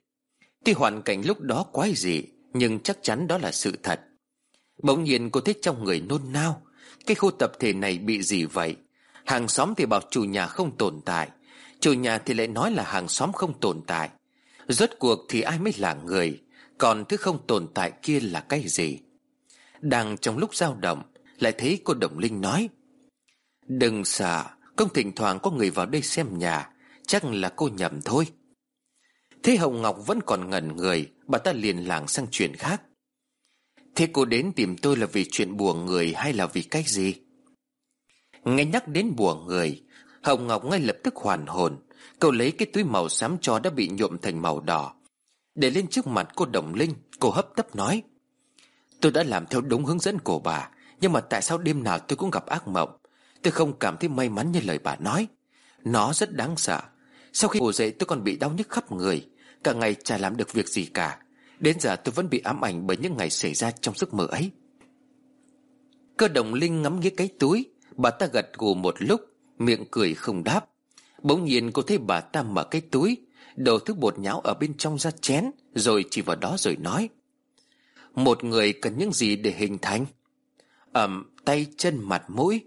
Tuy hoàn cảnh lúc đó quái dị, Nhưng chắc chắn đó là sự thật. Bỗng nhiên cô thấy trong người nôn nao, Cái khu tập thể này bị gì vậy? Hàng xóm thì bảo chủ nhà không tồn tại. Chủ nhà thì lại nói là hàng xóm không tồn tại. Rốt cuộc thì ai mới là người? Còn thứ không tồn tại kia là cái gì? Đang trong lúc dao động, Lại thấy cô Đồng Linh nói, Đừng sợ Công thỉnh thoảng có người vào đây xem nhà, Chắc là cô nhầm thôi. Thế Hồng Ngọc vẫn còn ngẩn người, Bà ta liền làng sang chuyện khác. Thế cô đến tìm tôi là vì chuyện bùa người Hay là vì cái gì? Nghe nhắc đến bùa người Hồng Ngọc ngay lập tức hoàn hồn. Cậu lấy cái túi màu xám cho đã bị nhuộm thành màu đỏ. Để lên trước mặt cô Đồng Linh, Cô hấp tấp nói. Tôi đã làm theo đúng hướng dẫn của bà, Nhưng mà tại sao đêm nào tôi cũng gặp ác mộng? Tôi không cảm thấy may mắn như lời bà nói. Nó rất đáng sợ. Sau khi ngủ dậy, tôi còn bị đau nhức khắp người. Cả ngày chả làm được việc gì cả. Đến giờ tôi vẫn bị ám ảnh bởi những ngày xảy ra trong giấc mơ ấy. Cơ đồng linh ngắm nghía cái túi. Bà ta gật gù một lúc. Miệng cười không đáp. Bỗng nhiên cô thấy bà ta mở cái túi Đổ thứ bột nhão ở bên trong ra chén Rồi chỉ vào đó rồi nói. Một người cần những gì để hình thành? Ẩm tay chân mặt mũi.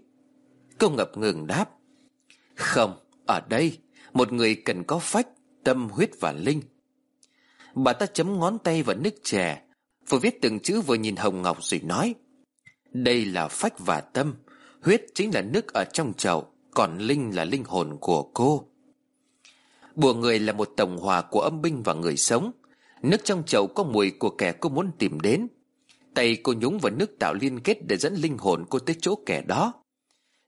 Cô ngập ngừng đáp. Không, ở đây Một người cần có phách, tâm huyết và linh. Bà ta chấm ngón tay vào nước chè Vừa viết từng chữ vừa nhìn Hồng Ngọc rồi nói. Đây là phách và tâm Huyết chính là nước ở trong chậu. Còn linh là linh hồn của cô. Bùa người là một tổng hòa của âm binh và người sống. Nước trong chậu có mùi của kẻ cô muốn tìm đến. Tay cô nhúng vào nước tạo liên kết để dẫn linh hồn cô tới chỗ kẻ đó.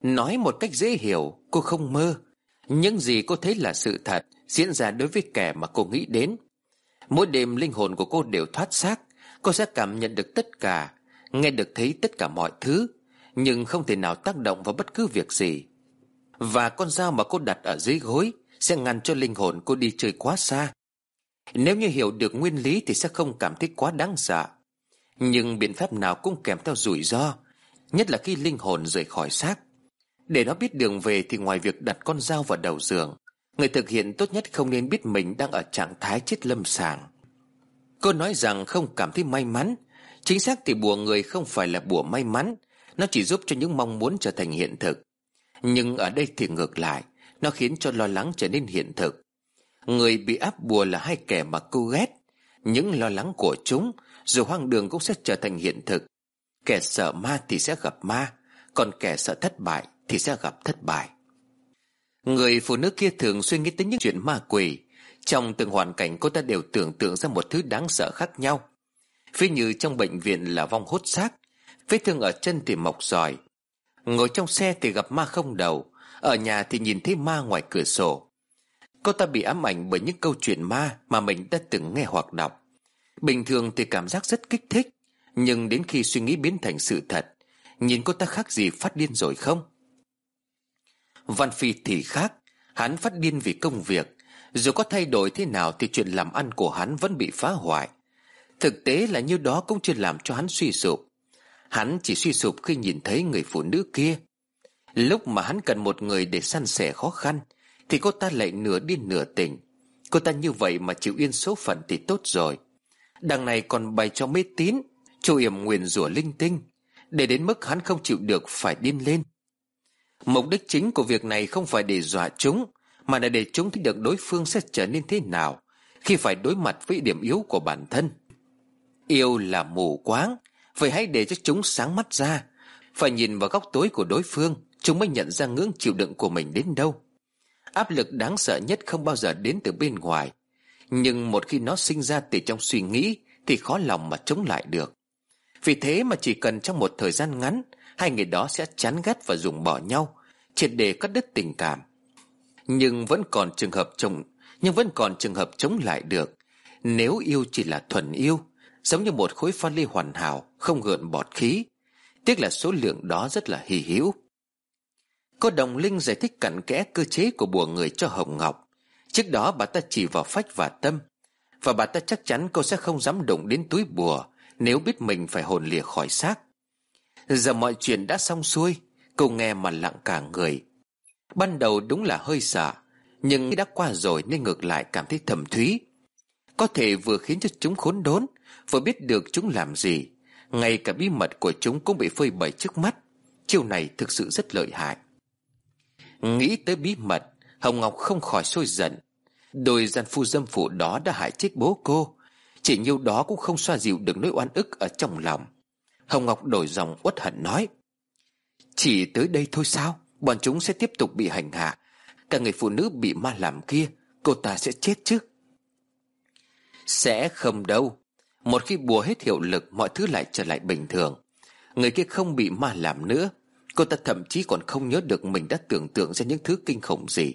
Nói một cách dễ hiểu, Cô không mơ. Những gì cô thấy là sự thật, Diễn ra đối với kẻ mà cô nghĩ đến. Mỗi đêm linh hồn của cô đều thoát xác. Cô sẽ cảm nhận được tất cả, Nghe được thấy tất cả mọi thứ. Nhưng không thể nào tác động vào bất cứ việc gì. Và con dao mà cô đặt ở dưới gối Sẽ ngăn cho linh hồn cô đi chơi quá xa. Nếu như hiểu được nguyên lý Thì sẽ không cảm thấy quá đáng sợ. Nhưng biện pháp nào cũng kèm theo rủi ro, Nhất là khi linh hồn rời khỏi xác. Để nó biết đường về thì ngoài việc đặt con dao vào đầu giường, Người thực hiện tốt nhất không nên biết mình đang ở trạng thái chết lâm sàng. Cô nói rằng không cảm thấy may mắn. Chính xác thì bùa người không phải là bùa may mắn. Nó chỉ giúp cho những mong muốn trở thành hiện thực. Nhưng ở đây thì ngược lại, Nó khiến cho lo lắng trở nên hiện thực. Người bị áp bùa là hai kẻ mà cô ghét. Những lo lắng của chúng, Dù hoang đường cũng sẽ trở thành hiện thực. Kẻ sợ ma thì sẽ gặp ma, Còn kẻ sợ thất bại thì sẽ gặp thất bại. Người phụ nữ kia thường suy nghĩ tới những chuyện ma quỷ. Trong từng hoàn cảnh, cô ta đều tưởng tượng ra một thứ đáng sợ khác nhau. Ví như trong bệnh viện là vong hốt xác, Vết thương ở chân thì mọc giỏi Ngồi trong xe thì gặp ma không đầu. Ở nhà thì nhìn thấy ma ngoài cửa sổ. Cô ta bị ám ảnh bởi những câu chuyện ma Mà mình đã từng nghe hoặc đọc. Bình thường thì cảm giác rất kích thích, Nhưng đến khi suy nghĩ biến thành sự thật, Nhìn cô ta khác gì phát điên rồi không? Văn Phi thì khác. Hắn phát điên vì công việc. Dù có thay đổi thế nào Thì chuyện làm ăn của hắn vẫn bị phá hoại. Thực tế là như đó cũng chưa làm cho hắn suy sụp. Hắn chỉ suy sụp khi nhìn thấy người phụ nữ kia. Lúc mà hắn cần một người để săn sẻ khó khăn, Thì cô ta lại nửa điên nửa tỉnh. Cô ta như vậy mà chịu yên số phận thì tốt rồi. Đằng này còn bày cho mê tín, Chu yểm nguyền rủa linh tinh, Để đến mức hắn không chịu được phải điên lên. Mục đích chính của việc này không phải để dọa chúng, Mà là để chúng thấy được đối phương sẽ trở nên thế nào Khi phải đối mặt với điểm yếu của bản thân. Yêu là mù quáng Vậy hãy để cho chúng sáng mắt ra. Phải nhìn vào góc tối của đối phương, Chúng mới nhận ra ngưỡng chịu đựng của mình đến đâu. Áp lực đáng sợ nhất không bao giờ đến từ bên ngoài. Nhưng một khi nó sinh ra từ trong suy nghĩ, Thì khó lòng mà chống lại được. Vì thế mà chỉ cần trong một thời gian ngắn, Hai người đó sẽ chán ghét và dùng bỏ nhau, Triệt để cắt đứt tình cảm. Nhưng vẫn còn trường hợp chống Nhưng vẫn còn trường hợp chống lại được. Nếu yêu chỉ là thuần yêu Giống như một khối pha ly hoàn hảo, Không gợn bọt khí. Tiếc là số lượng đó rất là hy hữu. Cô Đồng Linh giải thích cặn kẽ cơ chế của bùa người cho Hồng Ngọc. Trước đó bà ta chỉ vào phách và tâm. Và bà ta chắc chắn cô sẽ không dám động đến túi bùa, Nếu biết mình phải hồn lìa khỏi xác. Giờ mọi chuyện đã xong xuôi, Cô nghe mà lặng cả người. Ban đầu đúng là hơi sợ, Nhưng đã qua rồi nên ngược lại cảm thấy thầm thúy. Có thể vừa khiến cho chúng khốn đốn Vừa biết được chúng làm gì, Ngay cả bí mật của chúng cũng bị phơi bày trước mắt. Chiêu này thực sự rất lợi hại. Nghĩ tới bí mật, Hồng Ngọc không khỏi sôi giận. Đôi gian phu dâm phụ đó đã hại chết bố cô, Chỉ nhiêu đó cũng không xoa dịu được nỗi oan ức ở trong lòng. Hồng Ngọc đổi dòng uất hận nói, Chỉ tới đây thôi sao? Bọn chúng sẽ tiếp tục bị hành hạ. Cả người phụ nữ bị ma làm kia, Cô ta sẽ chết chứ? Sẽ không đâu. Một khi bùa hết hiệu lực, Mọi thứ lại trở lại bình thường. Người kia không bị ma làm nữa. Cô ta thậm chí còn không nhớ được Mình đã tưởng tượng ra những thứ kinh khủng gì.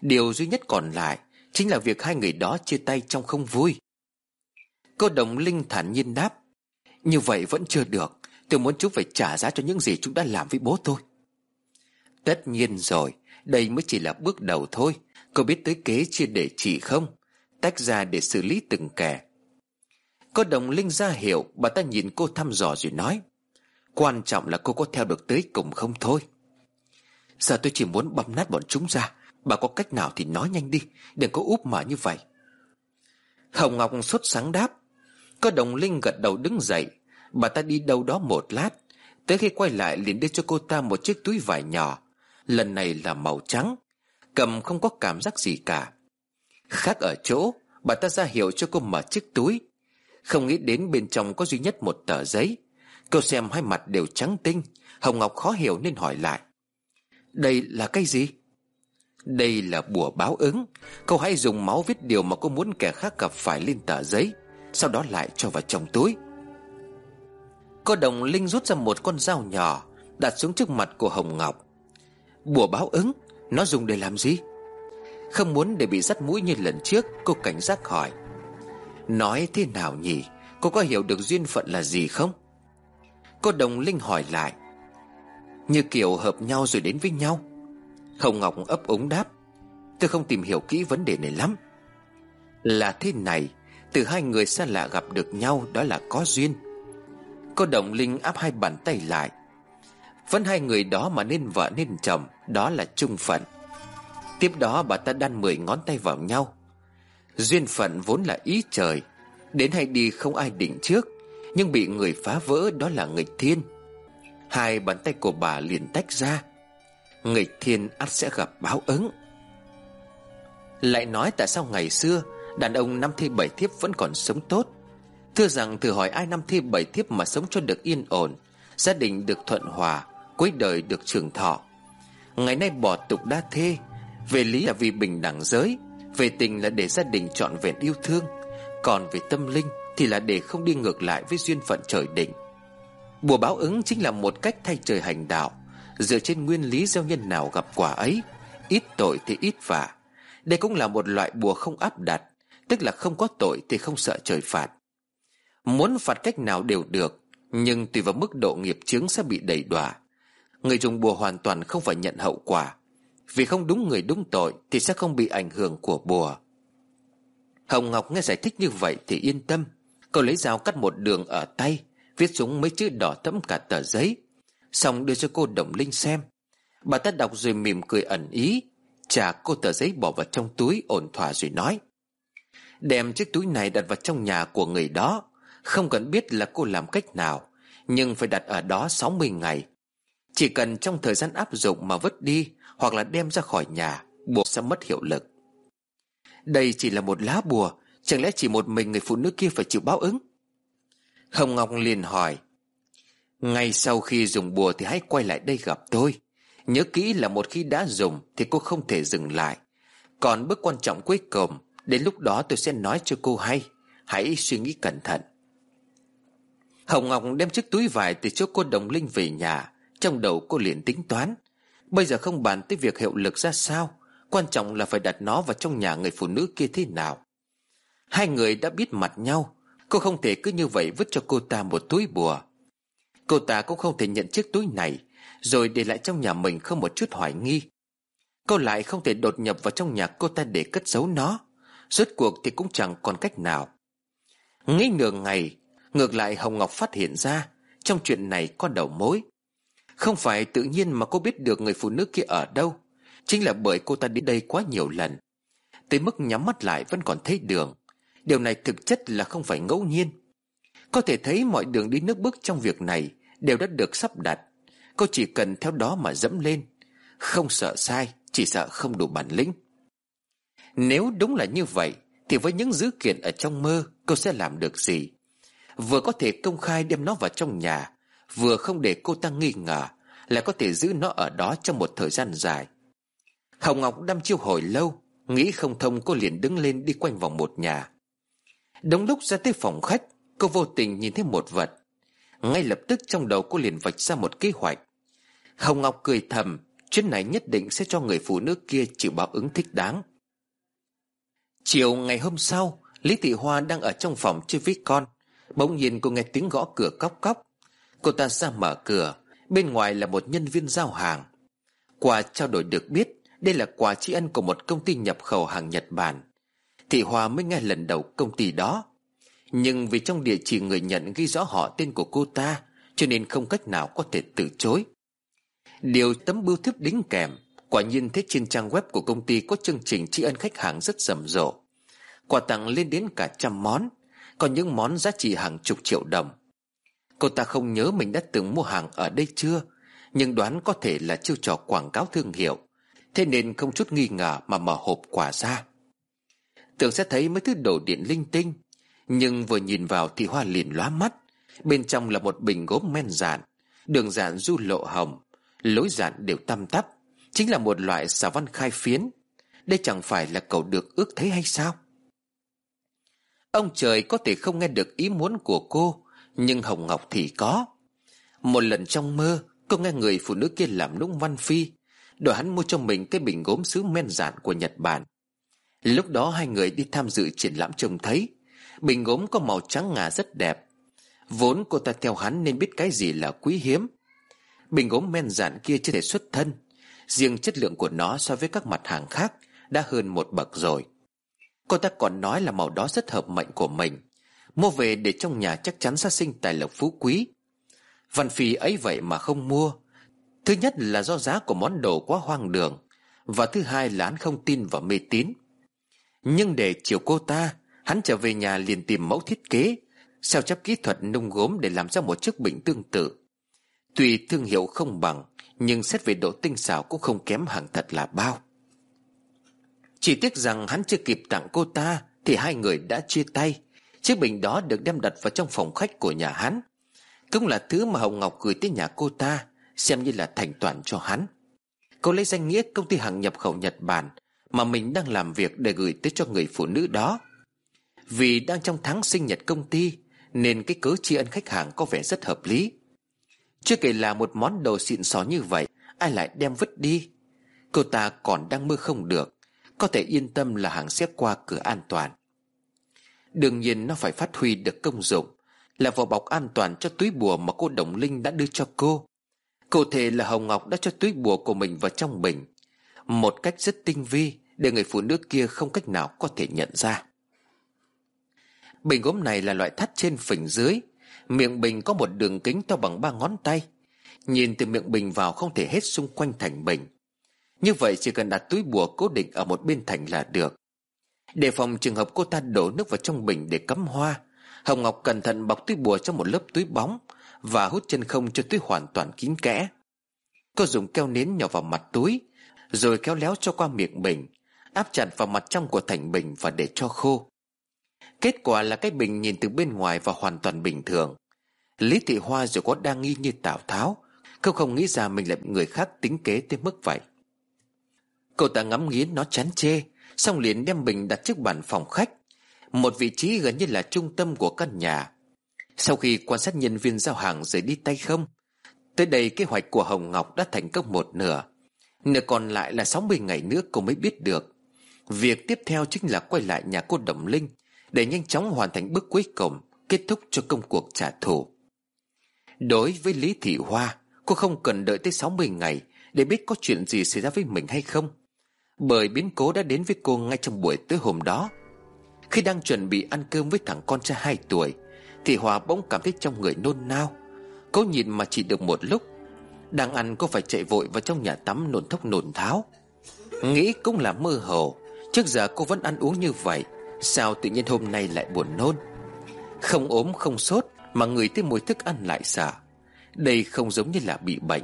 Điều duy nhất còn lại Chính là việc hai người đó chia tay trong không vui. Cô đồng linh thản nhiên đáp, Như vậy vẫn chưa được. Tôi muốn chúng phải trả giá cho những gì chúng đã làm với bố tôi. Tất nhiên rồi, Đây mới chỉ là bước đầu thôi. Cô biết tới kế chia để chỉ không? Tách ra để xử lý từng kẻ. Cô đồng linh ra hiệu, Bà ta nhìn cô thăm dò rồi nói, Quan trọng là cô có theo được tới cùng không thôi. Giờ tôi chỉ muốn băm nát bọn chúng ra, Bà có cách nào thì nói nhanh đi, Đừng có úp mở như vậy. Hồng Ngọc sốt sáng đáp, Có đồng linh gật đầu đứng dậy, Bà ta đi đâu đó một lát, Tới khi quay lại liền đưa cho cô ta một chiếc túi vải nhỏ, Lần này là màu trắng, Cầm không có cảm giác gì cả. Khác ở chỗ, Bà ta ra hiệu cho cô mở chiếc túi không nghĩ đến bên trong có duy nhất một tờ giấy. Cô xem hai mặt đều trắng tinh. Hồng Ngọc khó hiểu nên hỏi lại. Đây là cái gì? Đây là bùa báo ứng. Cô hãy dùng máu viết điều mà cô muốn kẻ khác gặp phải lên tờ giấy. Sau đó lại cho vào trong túi. Cô đồng linh rút ra một con dao nhỏ, Đặt xuống trước mặt của Hồng Ngọc. Bùa báo ứng, Nó dùng để làm gì? Không muốn để bị dắt mũi như lần trước, Cô cảnh giác hỏi. Nói thế nào nhỉ? Cô có hiểu được duyên phận là gì không? Cô đồng linh hỏi lại. Như kiểu hợp nhau rồi đến với nhau. Hồng Ngọc ấp ống đáp. Tôi không tìm hiểu kỹ vấn đề này lắm. Là thế này, Từ hai người xa lạ gặp được nhau Đó là có duyên. Cô Đồng Linh áp hai bàn tay lại. Vẫn hai người đó mà nên vợ nên chồng, Đó là trung phận. Tiếp đó bà ta đan mười ngón tay vào nhau. Duyên phận vốn là ý trời. Đến hay đi không ai định trước, Nhưng bị người phá vỡ đó là nghịch thiên. Hai bàn tay của bà liền tách ra. Nghịch thiên ắt sẽ gặp báo ứng. Lại nói tại sao ngày xưa, Đàn ông năm thi bảy thiếp vẫn còn sống tốt? Thưa rằng thử hỏi ai năm thi bảy thiếp mà sống cho được yên ổn, Gia đình được thuận hòa, Cuối đời được trường thọ. Ngày nay bỏ tục đa thê, Về lý là vì bình đẳng giới. Về tình là để gia đình trọn vẹn yêu thương, Còn về tâm linh Thì là để không đi ngược lại với duyên phận trời định. Bùa báo ứng chính là một cách thay trời hành đạo. Dựa trên nguyên lý gieo nhân nào gặp quả ấy, Ít tội thì ít vả Đây cũng là một loại bùa không áp đặt, Tức là không có tội thì không sợ trời phạt. Muốn phạt cách nào đều được, Nhưng tùy vào mức độ nghiệp chướng sẽ bị đẩy đọa. Người dùng bùa hoàn toàn không phải nhận hậu quả vì không đúng người đúng tội Thì sẽ không bị ảnh hưởng của bùa. Hồng Ngọc nghe giải thích như vậy Thì yên tâm. Cô lấy dao cắt một đường ở tay, Viết xuống mấy chữ đỏ thẫm cả tờ giấy. Xong đưa cho cô Đồng Linh xem. Bà ta đọc rồi mỉm cười ẩn ý. Trả cô tờ giấy bỏ vào trong túi, ổn thỏa rồi nói. Đem chiếc túi này đặt vào trong nhà của người đó. Không cần biết là cô làm cách nào, Nhưng phải đặt ở đó 60 ngày. Chỉ cần trong thời gian áp dụng mà vứt đi hoặc là đem ra khỏi nhà, Buộc sẽ mất hiệu lực. Đây chỉ là một lá bùa, Chẳng lẽ chỉ một mình người phụ nữ kia phải chịu báo ứng? Hồng Ngọc liền hỏi, Ngay sau khi dùng bùa thì hãy quay lại đây gặp tôi. Nhớ kỹ là một khi đã dùng Thì cô không thể dừng lại. Còn bước quan trọng cuối cùng, Đến lúc đó tôi sẽ nói cho cô hay. Hãy suy nghĩ cẩn thận. Hồng Ngọc đem chiếc túi vải Từ chỗ cô Đồng Linh về nhà, Trong đầu cô liền tính toán Bây giờ không bàn tới việc hiệu lực ra sao. Quan trọng là phải đặt nó vào trong nhà người phụ nữ kia thế nào. Hai người đã biết mặt nhau. Cô không thể cứ như vậy vứt cho cô ta một túi bùa. Cô ta cũng không thể nhận chiếc túi này, Rồi để lại trong nhà mình không một chút hoài nghi. Cô lại không thể đột nhập vào trong nhà cô ta để cất giấu nó. Rốt cuộc thì cũng chẳng còn cách nào. Nghĩ nửa ngày, Ngược lại Hồng Ngọc phát hiện ra, Trong chuyện này có đầu mối. Không phải tự nhiên mà cô biết được người phụ nữ kia ở đâu. Chính là bởi cô ta đến đây quá nhiều lần. Tới mức nhắm mắt lại vẫn còn thấy đường. Điều này thực chất là không phải ngẫu nhiên. Có thể thấy mọi đường đi nước bước trong việc này Đều đã được sắp đặt. Cô chỉ cần theo đó mà dẫm lên. Không sợ sai, Chỉ sợ không đủ bản lĩnh. Nếu đúng là như vậy, Thì với những dữ kiện ở trong mơ, Cô sẽ làm được gì? Vừa có thể công khai đem nó vào trong nhà Vừa không để cô ta nghi ngờ, Lại có thể giữ nó ở đó trong một thời gian dài. Hồng Ngọc đăm chiêu hồi lâu, Nghĩ không thông cô liền đứng lên đi quanh vòng một nhà. Đúng lúc ra tới phòng khách, Cô vô tình nhìn thấy một vật. Ngay lập tức trong đầu cô liền vạch ra một kế hoạch. Hồng Ngọc cười thầm, Chuyến này nhất định sẽ cho người phụ nữ kia chịu báo ứng thích đáng. Chiều ngày hôm sau, Lý Thị Hoa đang ở trong phòng chơi với con, Bỗng nhiên cô nghe tiếng gõ cửa cóc cóc. Cô ta ra mở cửa. Bên ngoài là một nhân viên giao hàng. Qua trao đổi được biết, Đây là quà tri ân của một công ty nhập khẩu hàng Nhật Bản. Thị hòa mới nghe lần đầu công ty đó. Nhưng vì trong địa chỉ người nhận ghi rõ họ tên của cô ta, Cho nên không cách nào có thể từ chối. Điều tấm bưu thiếp đính kèm, Quả nhiên thấy trên trang web của công ty có chương trình tri ân khách hàng rất rầm rộ. Quà tặng lên đến cả trăm món Còn những món giá trị hàng chục triệu đồng. Cô ta không nhớ mình đã từng mua hàng ở đây chưa, Nhưng đoán có thể là chiêu trò quảng cáo thương hiệu. Thế nên không chút nghi ngờ mà mở hộp quà ra. Tưởng sẽ thấy mấy thứ đồ điện linh tinh, Nhưng vừa nhìn vào thì hoa liền lóa mắt. Bên trong là một bình gốm men dạn, Đường dạn du lộ hồng, Lối dạn đều tăm tắp, Chính là một loại xà văn khai phiến. Đây chẳng phải là cậu được ước thấy hay sao? Ông trời có thể không nghe được ý muốn của cô nhưng Hồng Ngọc thì có. Một lần trong mơ, Cô nghe người phụ nữ kia làm nũng văn phi, Đòi hắn mua cho mình cái bình gốm sứ men dạn của Nhật Bản. Lúc đó hai người đi tham dự triển lãm trông thấy, Bình gốm có màu trắng ngà rất đẹp. Vốn cô ta theo hắn nên biết cái gì là quý hiếm. Bình gốm men dạn kia chưa thể xuất thân, Riêng chất lượng của nó so với các mặt hàng khác Đã hơn một bậc rồi. Cô ta còn nói là màu đó rất hợp mệnh của mình. Mua về để trong nhà chắc chắn sẽ sinh tài lộc phú quý. Văn Phi ấy vậy mà không mua. Thứ nhất là do giá của món đồ quá hoang đường, Và thứ hai là hắn không tin vào mê tín. Nhưng để chiều cô ta, Hắn trở về nhà liền tìm mẫu thiết kế, Sao chép kỹ thuật nung gốm để làm ra một chiếc bình tương tự. Tuy thương hiệu không bằng, Nhưng xét về độ tinh xảo cũng không kém hàng thật là bao. Chỉ tiếc rằng hắn chưa kịp tặng cô ta, Thì hai người đã chia tay. Chiếc bình đó được đem đặt vào trong phòng khách của nhà hắn. Cũng là thứ mà Hồng Ngọc gửi tới nhà cô ta, Xem như là thành toàn cho hắn. Cô lấy danh nghĩa công ty hàng nhập khẩu Nhật Bản Mà mình đang làm việc để gửi tới cho người phụ nữ đó. Vì đang trong tháng sinh nhật công ty, Nên cái cớ tri ân khách hàng có vẻ rất hợp lý. Chưa kể là một món đồ xịn xó như vậy, Ai lại đem vứt đi? Cô ta còn đang mơ không được, Có thể yên tâm là hàng xếp qua cửa an toàn. Đương nhiên nó phải phát huy được công dụng, Là vỏ bọc an toàn cho túi bùa mà cô Đồng Linh đã đưa cho cô. Cụ thể là Hồng Ngọc đã cho túi bùa của mình vào trong bình, Một cách rất tinh vi Để người phụ nữ kia không cách nào có thể nhận ra. Bình gốm này là loại thắt trên phình dưới, Miệng bình có một đường kính to bằng ba ngón tay, Nhìn từ miệng bình vào không thể hết xung quanh thành bình. Như vậy chỉ cần đặt túi bùa cố định ở một bên thành là được. Để phòng trường hợp cô ta đổ nước vào trong bình để cắm hoa. Hồng Ngọc cẩn thận bọc túi bùa trong một lớp túi bóng Và hút chân không cho túi hoàn toàn kín kẽ. Cô dùng keo nến nhỏ vào mặt túi, Rồi kéo léo cho qua miệng bình, Áp chặt vào mặt trong của thành bình và để cho khô. Kết quả là cái bình nhìn từ bên ngoài và hoàn toàn bình thường. Lý Thị Hoa dù có đang nghi như Tào Tháo, Cô không nghĩ ra mình là người khác tính kế tới mức vậy. Cô ta ngắm nghiến nó chán chê Xong liền đem bình đặt trước bàn phòng khách. Một vị trí gần như là trung tâm của căn nhà. Sau khi quan sát nhân viên giao hàng rời đi tay không, Tới đây kế hoạch của Hồng Ngọc đã thành công một nửa. Nửa còn lại là 60 ngày nữa cô mới biết được. Việc tiếp theo chính là quay lại nhà cô Đồng Linh Để nhanh chóng hoàn thành bước cuối cùng, Kết thúc cho công cuộc trả thù. Đối với Lý Thị Hoa, Cô không cần đợi tới 60 ngày Để biết có chuyện gì xảy ra với mình hay không. Bởi biến cố đã đến với cô ngay trong buổi tối hôm đó. Khi đang chuẩn bị ăn cơm với thằng con trai 2 tuổi, Thì Hòa bỗng cảm thấy trong người nôn nao. Cô nhìn mà chỉ được một lúc. Đang ăn cô phải chạy vội vào trong nhà tắm nôn thốc nôn tháo. Nghĩ cũng là mơ hồ, Trước giờ cô vẫn ăn uống như vậy, Sao tự nhiên hôm nay lại buồn nôn? Không ốm, không sốt, Mà người tới mùi thức ăn lại sợ. Đây không giống như là bị bệnh.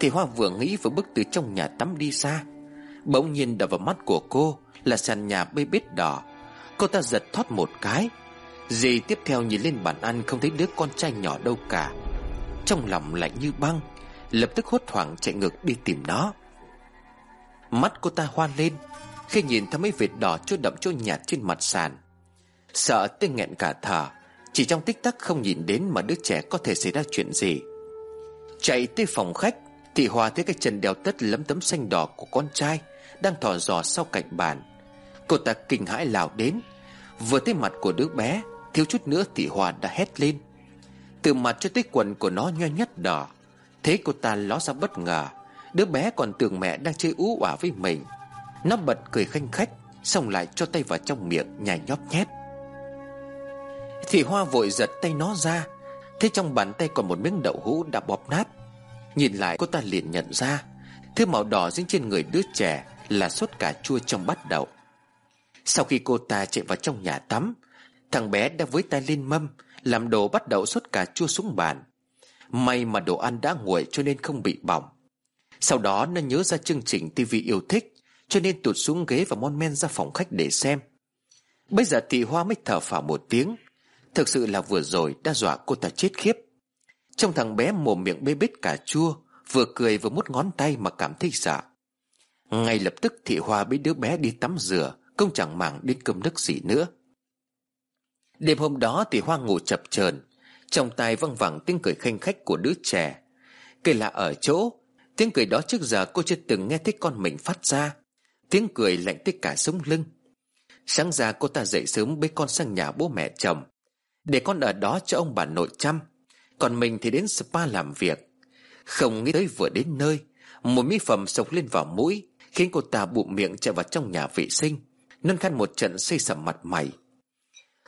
Thì Hoa vừa nghĩ vừa bước từ trong nhà tắm đi xa. Bỗng nhiên đập vào mắt của cô Là sàn nhà bê bết đỏ. Cô ta giật thoát một cái. Dì tiếp theo nhìn lên bàn ăn Không thấy đứa con trai nhỏ đâu cả. Trong lòng lạnh như băng, Lập tức hốt hoảng chạy ngược đi tìm nó. Mắt cô ta hoa lên Khi nhìn thấy mấy vệt đỏ trôi đậm trôi nhạt trên mặt sàn. Sợ tới nghẹn cả thở, chỉ trong tích tắc không nhìn đến mà đứa trẻ có thể xảy ra chuyện gì. Chạy tới phòng khách Thì Hòa thấy cái chân đeo tất lấm tấm xanh đỏ của con trai. Đang thò dò sau cạnh bàn. Cô ta kinh hãi lào đến. Vừa thấy mặt của đứa bé, Thiếu chút nữa thì Hòa đã hét lên. Từ mặt cho tới quần của nó nho nhất đỏ. Thế cô ta ló ra bất ngờ. Đứa bé còn tưởng mẹ đang chơi ú ỏa với mình. Nó bật cười khanh khách, Xong lại cho tay vào trong miệng, nhai nhóp nhét Thị Hoa vội giật tay nó ra. Thế trong bàn tay còn một miếng đậu hũ đã bóp nát. Nhìn lại, cô ta liền nhận ra. Thứ màu đỏ dính trên người đứa trẻ. Là sốt cà chua trong bát đậu. Sau khi cô ta chạy vào trong nhà tắm, Thằng bé đã với tay lên mâm, Làm đồ bắt đậu sốt cà chua xuống bàn. May mà đồ ăn đã nguội cho nên không bị bỏng. Sau đó, nó nhớ ra chương trình tivi yêu thích, Cho nên tụt xuống ghế và mon men ra phòng khách để xem. Bây giờ thì hoa mới thở phào một tiếng. Thực sự là vừa rồi đã dọa cô ta chết khiếp. Trong thằng bé mồm miệng bê bết cà chua, Vừa cười vừa mút ngón tay mà cảm thấy sợ. Ngay lập tức thị hoa bế đứa bé đi tắm rửa, Không chẳng màng đến cơm nước gì nữa. Đêm hôm đó thì Hoa ngủ chập chờn, Trong tai văng vẳng tiếng cười khanh khách của đứa trẻ. Cây lạ ở chỗ, Tiếng cười đó trước giờ cô chưa từng nghe thấy con mình phát ra. Tiếng cười lạnh tới cả sống lưng. Sáng ra cô ta dậy sớm bế con sang nhà bố mẹ chồng, để con ở đó cho ông bà nội chăm. Còn mình thì đến spa làm việc. Không nghĩ tới vừa đến nơi, Một mỹ phẩm sộc lên vào mũi. Khiến cô ta bụng miệng chạy vào trong nhà vệ sinh, Nâng khăn một trận xây sầm mặt mày.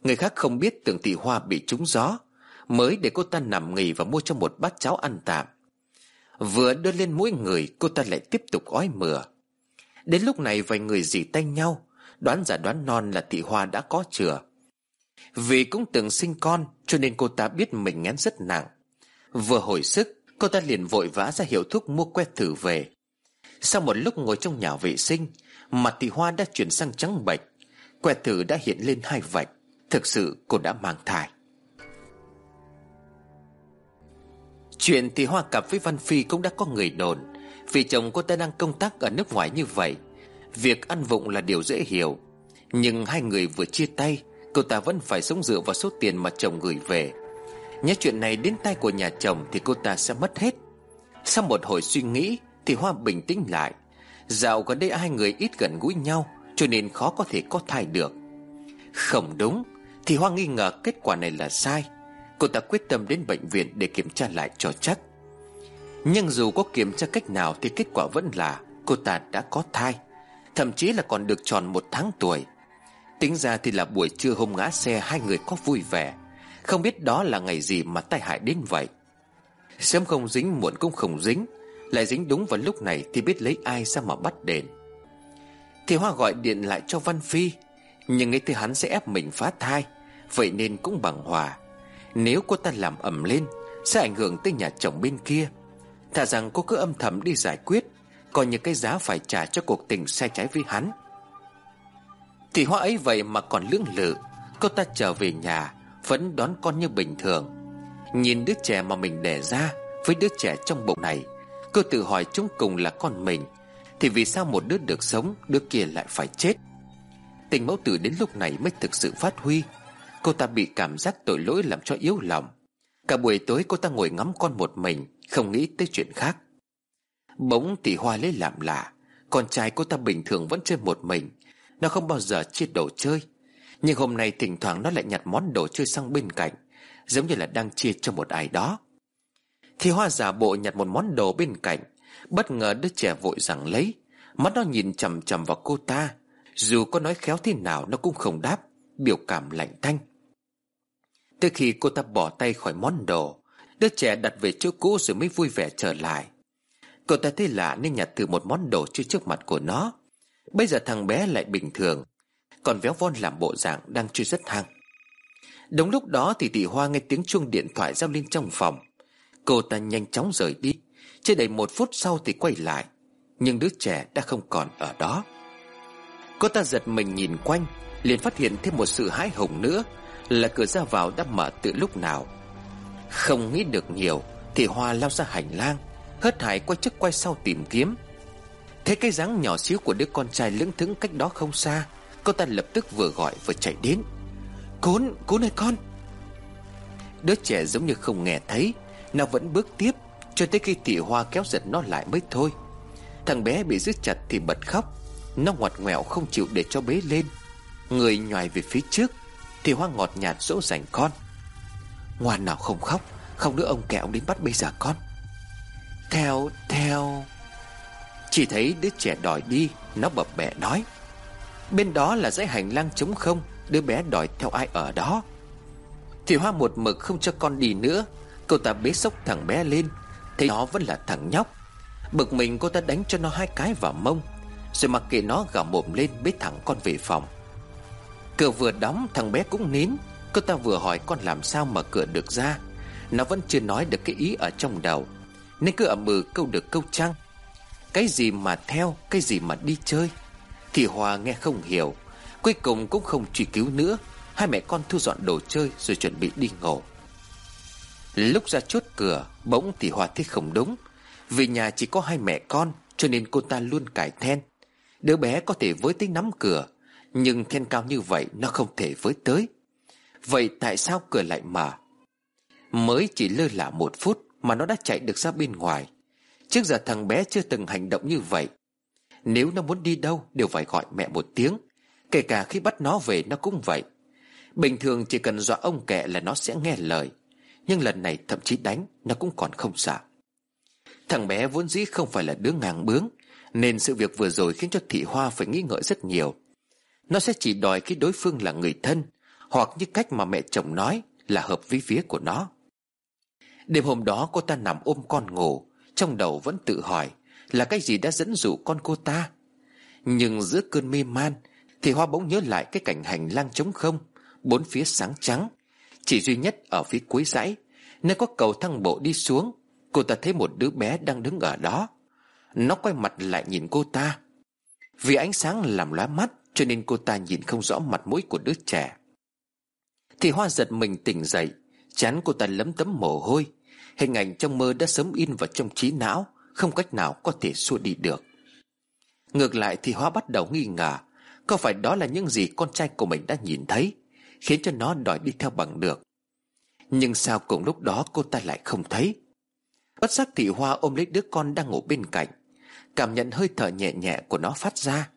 Người khác không biết tưởng tỷ hoa bị trúng gió, Mới để cô ta nằm nghỉ và mua cho một bát cháo ăn tạm. Vừa đưa lên mũi người, Cô ta lại tiếp tục ói mửa. Đến lúc này vài người dì tay nhau, Đoán giả đoán non là tỷ hoa đã có chừa. Vì cũng từng sinh con, Cho nên cô ta biết mình ngén rất nặng. Vừa hồi sức, Cô ta liền vội vã ra hiệu thuốc mua que thử về. Sau một lúc ngồi trong nhà vệ sinh Mặt thì hoa đã chuyển sang trắng bệch. Quẹt thử đã hiện lên hai vạch. Thực sự cô đã mang thai. Chuyện thì Hoa cặp với Văn Phi cũng đã có người đồn. Vì chồng cô ta đang công tác ở nước ngoài như vậy, Việc ăn vụng là điều dễ hiểu. Nhưng hai người vừa chia tay, Cô ta vẫn phải sống dựa vào số tiền mà chồng gửi về. Nhớ chuyện này đến tay của nhà chồng Thì cô ta sẽ mất hết. Sau một hồi suy nghĩ thì Hoa bình tĩnh lại. Dạo gần đây hai người ít gần gũi nhau, Cho nên khó có thể có thai được. Không đúng, Thì Hoa nghi ngờ kết quả này là sai. Cô ta quyết tâm đến bệnh viện để kiểm tra lại cho chắc. Nhưng dù có kiểm tra cách nào Thì kết quả vẫn là Cô ta đã có thai, Thậm chí là còn được tròn một tháng tuổi. Tính ra thì là buổi trưa hôm ngã xe, Hai người có vui vẻ. Không biết đó là ngày gì mà tai hại đến vậy. Sớm không dính, muộn cũng không dính. Lại dính đúng vào lúc này Thì biết lấy ai ra mà bắt đền. Thì Hoa gọi điện lại cho Văn Phi, Nhưng nghĩ tới hắn sẽ ép mình phá thai, Vậy nên cũng bằng hòa. Nếu cô ta làm ẩm lên, Sẽ ảnh hưởng tới nhà chồng bên kia. Thà rằng cô cứ âm thầm đi giải quyết, Coi như cái giá phải trả cho cuộc tình sai trái với hắn. Thì hoa ấy vậy mà còn lưỡng lự, Cô ta trở về nhà, Vẫn đón con như bình thường. Nhìn đứa trẻ mà mình đẻ ra Với đứa trẻ trong bụng này Cô tự hỏi chúng cùng là con mình, Thì vì sao một đứa được sống, Đứa kia lại phải chết? Tình mẫu tử đến lúc này mới thực sự phát huy. Cô ta bị cảm giác tội lỗi làm cho yếu lòng. Cả buổi tối cô ta ngồi ngắm con một mình, Không nghĩ tới chuyện khác. Bỗng tỷ hoa lấy làm lạ, Con trai cô ta bình thường vẫn chơi một mình, Nó không bao giờ chia đồ chơi. Nhưng hôm nay thỉnh thoảng nó lại nhặt món đồ chơi sang bên cạnh, Giống như là đang chia cho một ai đó. Thì hoa giả bộ nhặt một món đồ bên cạnh, Bất ngờ đứa trẻ vội rằng lấy. Mắt nó nhìn chầm chầm vào cô ta. Dù có nói khéo thế nào, nó cũng không đáp, Biểu cảm lạnh thanh. Tới khi cô ta bỏ tay khỏi món đồ, Đứa trẻ đặt về chỗ cũ rồi mới vui vẻ trở lại. Cậu ta thấy lạ nên nhặt thử một món đồ chơi trước mặt của nó. Bây giờ thằng bé lại bình thường, Còn véo von làm bộ dạng đang chơi rất hăng. Đúng lúc đó thì tỷ hoa nghe tiếng chuông điện thoại giao lên trong phòng. Cô ta nhanh chóng rời đi. Chưa đầy một phút sau thì quay lại. Nhưng đứa trẻ đã không còn ở đó. Cô ta giật mình nhìn quanh liền phát hiện thêm một sự hãi hùng nữa Là cửa ra vào đã mở từ lúc nào. Không nghĩ được nhiều Thì Hoa lao ra hành lang Hớt hải quay trước quay sau tìm kiếm. Thấy cái dáng nhỏ xíu của đứa con trai lững thững cách đó không xa Cô ta lập tức vừa gọi vừa chạy đến. Cún, cún ơi con! Đứa trẻ giống như không nghe thấy nó vẫn bước tiếp Cho tới khi tỷ hoa kéo giật nó lại mới thôi. Thằng bé bị giữ chặt thì bật khóc. Nó ngoặt ngoẹo không chịu để cho bế lên. Người nhòi về phía trước Thì hoa ngọt nhạt dỗ dành con. Ngoan nào không khóc Không nữa ông kẹo đến bắt bây giờ con. Theo, theo. Chỉ thấy đứa trẻ đòi đi Nó bập bẹ nói. Bên đó là dãy hành lang trống không Đứa bé đòi theo ai ở đó. Thì Hoa một mực không cho con đi nữa. Cô ta bế sốc thằng bé lên, Thấy nó vẫn là thằng nhóc. Bực mình cô ta đánh cho nó hai cái vào mông, Rồi mặc kệ nó gào mồm lên bế thẳng con về phòng. Cửa vừa đóng, thằng bé cũng nín. Cô ta vừa hỏi con làm sao mở cửa được ra. Nó vẫn chưa nói được cái ý ở trong đầu, nên cứ ậm ừ câu được câu trăng Cái gì mà theo, Cái gì mà đi chơi? Thì Hòa nghe không hiểu, Cuối cùng cũng không truy cứu nữa. Hai mẹ con thu dọn đồ chơi Rồi chuẩn bị đi ngủ. Lúc ra chốt cửa, Bỗng thì Hòa thấy không đúng. Vì nhà chỉ có hai mẹ con, Cho nên cô ta luôn cải then. Đứa bé có thể với tới nắm cửa, Nhưng then cao như vậy Nó không thể với tới. Vậy tại sao cửa lại mở? Mới chỉ lơ là một phút mà nó đã chạy được ra bên ngoài. Trước giờ thằng bé chưa từng hành động như vậy. Nếu nó muốn đi đâu Đều phải gọi mẹ một tiếng. Kể cả khi bắt nó về nó cũng vậy. Bình thường chỉ cần dọa ông kẹ là nó sẽ nghe lời. Nhưng lần này thậm chí đánh, Nó cũng còn không sợ. Thằng bé vốn dĩ không phải là đứa ngang bướng, Nên sự việc vừa rồi khiến cho thị hoa phải nghĩ ngợi rất nhiều. Nó sẽ chỉ đòi khi đối phương là người thân, Hoặc như cách mà mẹ chồng nói Là hợp với phía của nó. Đêm hôm đó cô ta nằm ôm con ngủ, Trong đầu vẫn tự hỏi Là cái gì đã dẫn dụ con cô ta. Nhưng giữa cơn mê man Thì Hoa bỗng nhớ lại cái cảnh hành lang trống không, Bốn phía sáng trắng chỉ duy nhất ở phía cuối dãy, Nơi có cầu thang bộ đi xuống, Cô ta thấy một đứa bé đang đứng ở đó. Nó quay mặt lại nhìn cô ta. Vì ánh sáng làm lóa mắt, Cho nên cô ta nhìn không rõ mặt mũi của đứa trẻ. Thì Hoa giật mình tỉnh dậy, Chán cô ta lấm tấm mồ hôi. Hình ảnh trong mơ đã sớm in vào trong trí não, Không cách nào có thể xua đi được. Ngược lại thì Hoa bắt đầu nghi ngờ, Có phải đó là những gì con trai của mình đã nhìn thấy? Khiến cho nó đòi đi theo bằng được. Nhưng sao cùng lúc đó cô ta lại không thấy? Bất giác thị Hoa ôm lấy đứa con đang ngủ bên cạnh, Cảm nhận hơi thở nhẹ nhẹ của nó phát ra,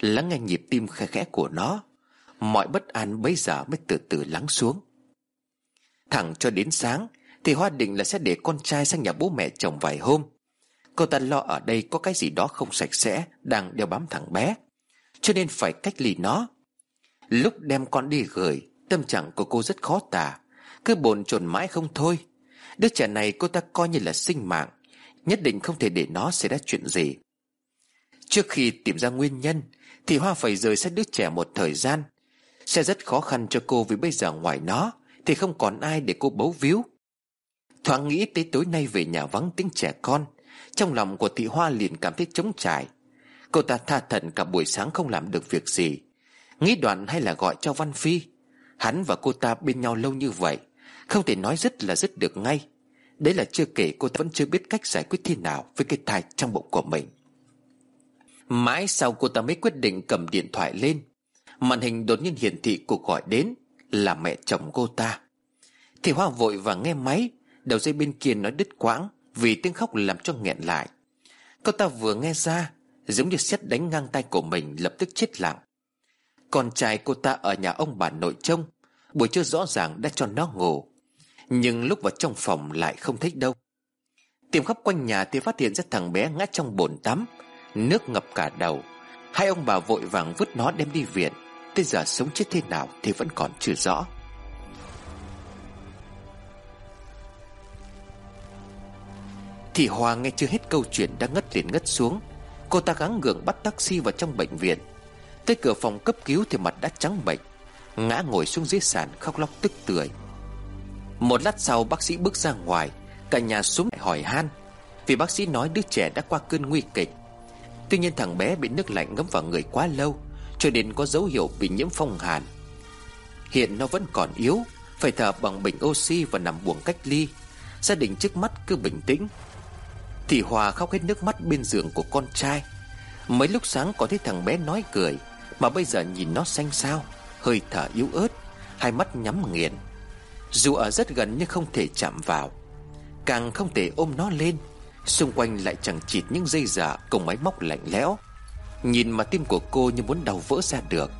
Lắng nghe nhịp tim khẽ khẽ của nó. Mọi bất an bấy giờ mới từ từ lắng xuống. Thẳng cho đến sáng, Thì Hoa định là sẽ để con trai sang nhà bố mẹ chồng vài hôm. Cô ta lo ở đây có cái gì đó không sạch sẽ, Đang đeo bám thằng bé, Cho nên phải cách ly nó. Lúc đem con đi gửi Tâm trạng của cô rất khó tả. Cứ bồn chồn mãi không thôi. Đứa trẻ này cô ta coi như là sinh mạng. Nhất định không thể để nó xảy ra chuyện gì. Trước khi tìm ra nguyên nhân, Thì Hoa phải rời xa đứa trẻ một thời gian. Sẽ rất khó khăn cho cô Vì bây giờ ngoài nó, Thì không còn ai để cô bấu víu. Thoáng nghĩ tới tối nay về nhà vắng tiếng trẻ con, Trong lòng của thị Hoa liền cảm thấy trống trải. Cô ta tha thận cả buổi sáng không làm được việc gì. Nghĩ đoạn hay là gọi cho Văn Phi. Hắn và cô ta bên nhau lâu như vậy, Không thể nói dứt là dứt được ngay. Đấy là chưa kể cô ta vẫn chưa biết cách giải quyết thế nào Với cái thai trong bụng của mình. Mãi sau cô ta mới quyết định cầm điện thoại lên, Màn hình đột nhiên hiển thị cuộc gọi đến Là mẹ chồng cô ta. Thì Hoa vội và nghe máy, Đầu dây bên kia nói đứt quãng Vì tiếng khóc làm cho nghẹn lại. Cô ta vừa nghe ra, Giống như xét đánh ngang tay của mình lập tức chết lặng. Con trai cô ta ở nhà ông bà nội trông, Buổi trưa rõ ràng đã cho nó ngủ. Nhưng lúc vào trong phòng lại không thấy đâu. Tìm khắp quanh nhà thì phát hiện ra thằng bé ngã trong bồn tắm, Nước ngập cả đầu. Hai ông bà vội vàng vứt nó đem đi viện. Tới giờ sống chết thế nào thì vẫn còn chưa rõ. Thì Hoa nghe chưa hết câu chuyện đã ngất liền ngất xuống. Cô ta gắng gượng bắt taxi vào trong bệnh viện. Tới cửa phòng cấp cứu thì mặt đã trắng bệch, Ngã ngồi xuống dưới sàn khóc lóc tức tưởi. Một lát sau, bác sĩ bước ra ngoài, Cả nhà xuống lại hỏi han, Vì bác sĩ nói đứa trẻ đã qua cơn nguy kịch. Tuy nhiên thằng bé bị nước lạnh ngấm vào người quá lâu, Cho nên có dấu hiệu bị nhiễm phong hàn. Hiện nó vẫn còn yếu, Phải thở bằng bình oxy và nằm buồng cách ly. Gia đình trước mắt cứ bình tĩnh. Thì Hòa khóc hết nước mắt bên giường của con trai. Mấy lúc sáng có thấy thằng bé nói cười mà bây giờ nhìn nó xanh xao, Hơi thở yếu ớt, Hai mắt nhắm nghiền. Dù ở rất gần nhưng không thể chạm vào. Càng không thể ôm nó lên, Xung quanh lại chẳng chịt những dây giả Cùng máy móc lạnh lẽo. Nhìn mà tim của cô như muốn đau vỡ ra được.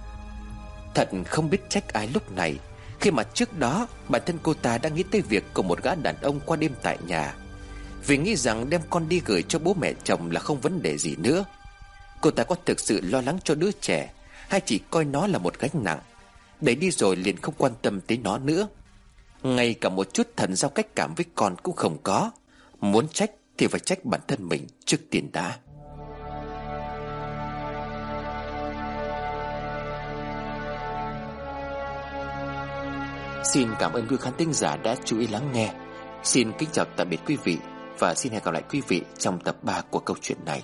Thật không biết trách ai lúc này, Khi mà trước đó Bản thân cô ta đã nghĩ tới việc Cùng một gã đàn ông qua đêm tại nhà. Vì nghĩ rằng đem con đi gửi cho bố mẹ chồng Là không vấn đề gì nữa. Cô ta có thực sự lo lắng cho đứa trẻ. Hay chỉ coi nó là một gánh nặng. Đẩy đi rồi liền không quan tâm tới nó nữa. Ngay cả một chút thần giao cách cảm với con cũng không có. Muốn trách thì phải trách bản thân mình trước tiền đã Xin cảm ơn quý khán thính giả đã chú ý lắng nghe. Xin kính chào tạm biệt quý vị Và xin hẹn gặp lại quý vị trong tập 3 của câu chuyện này.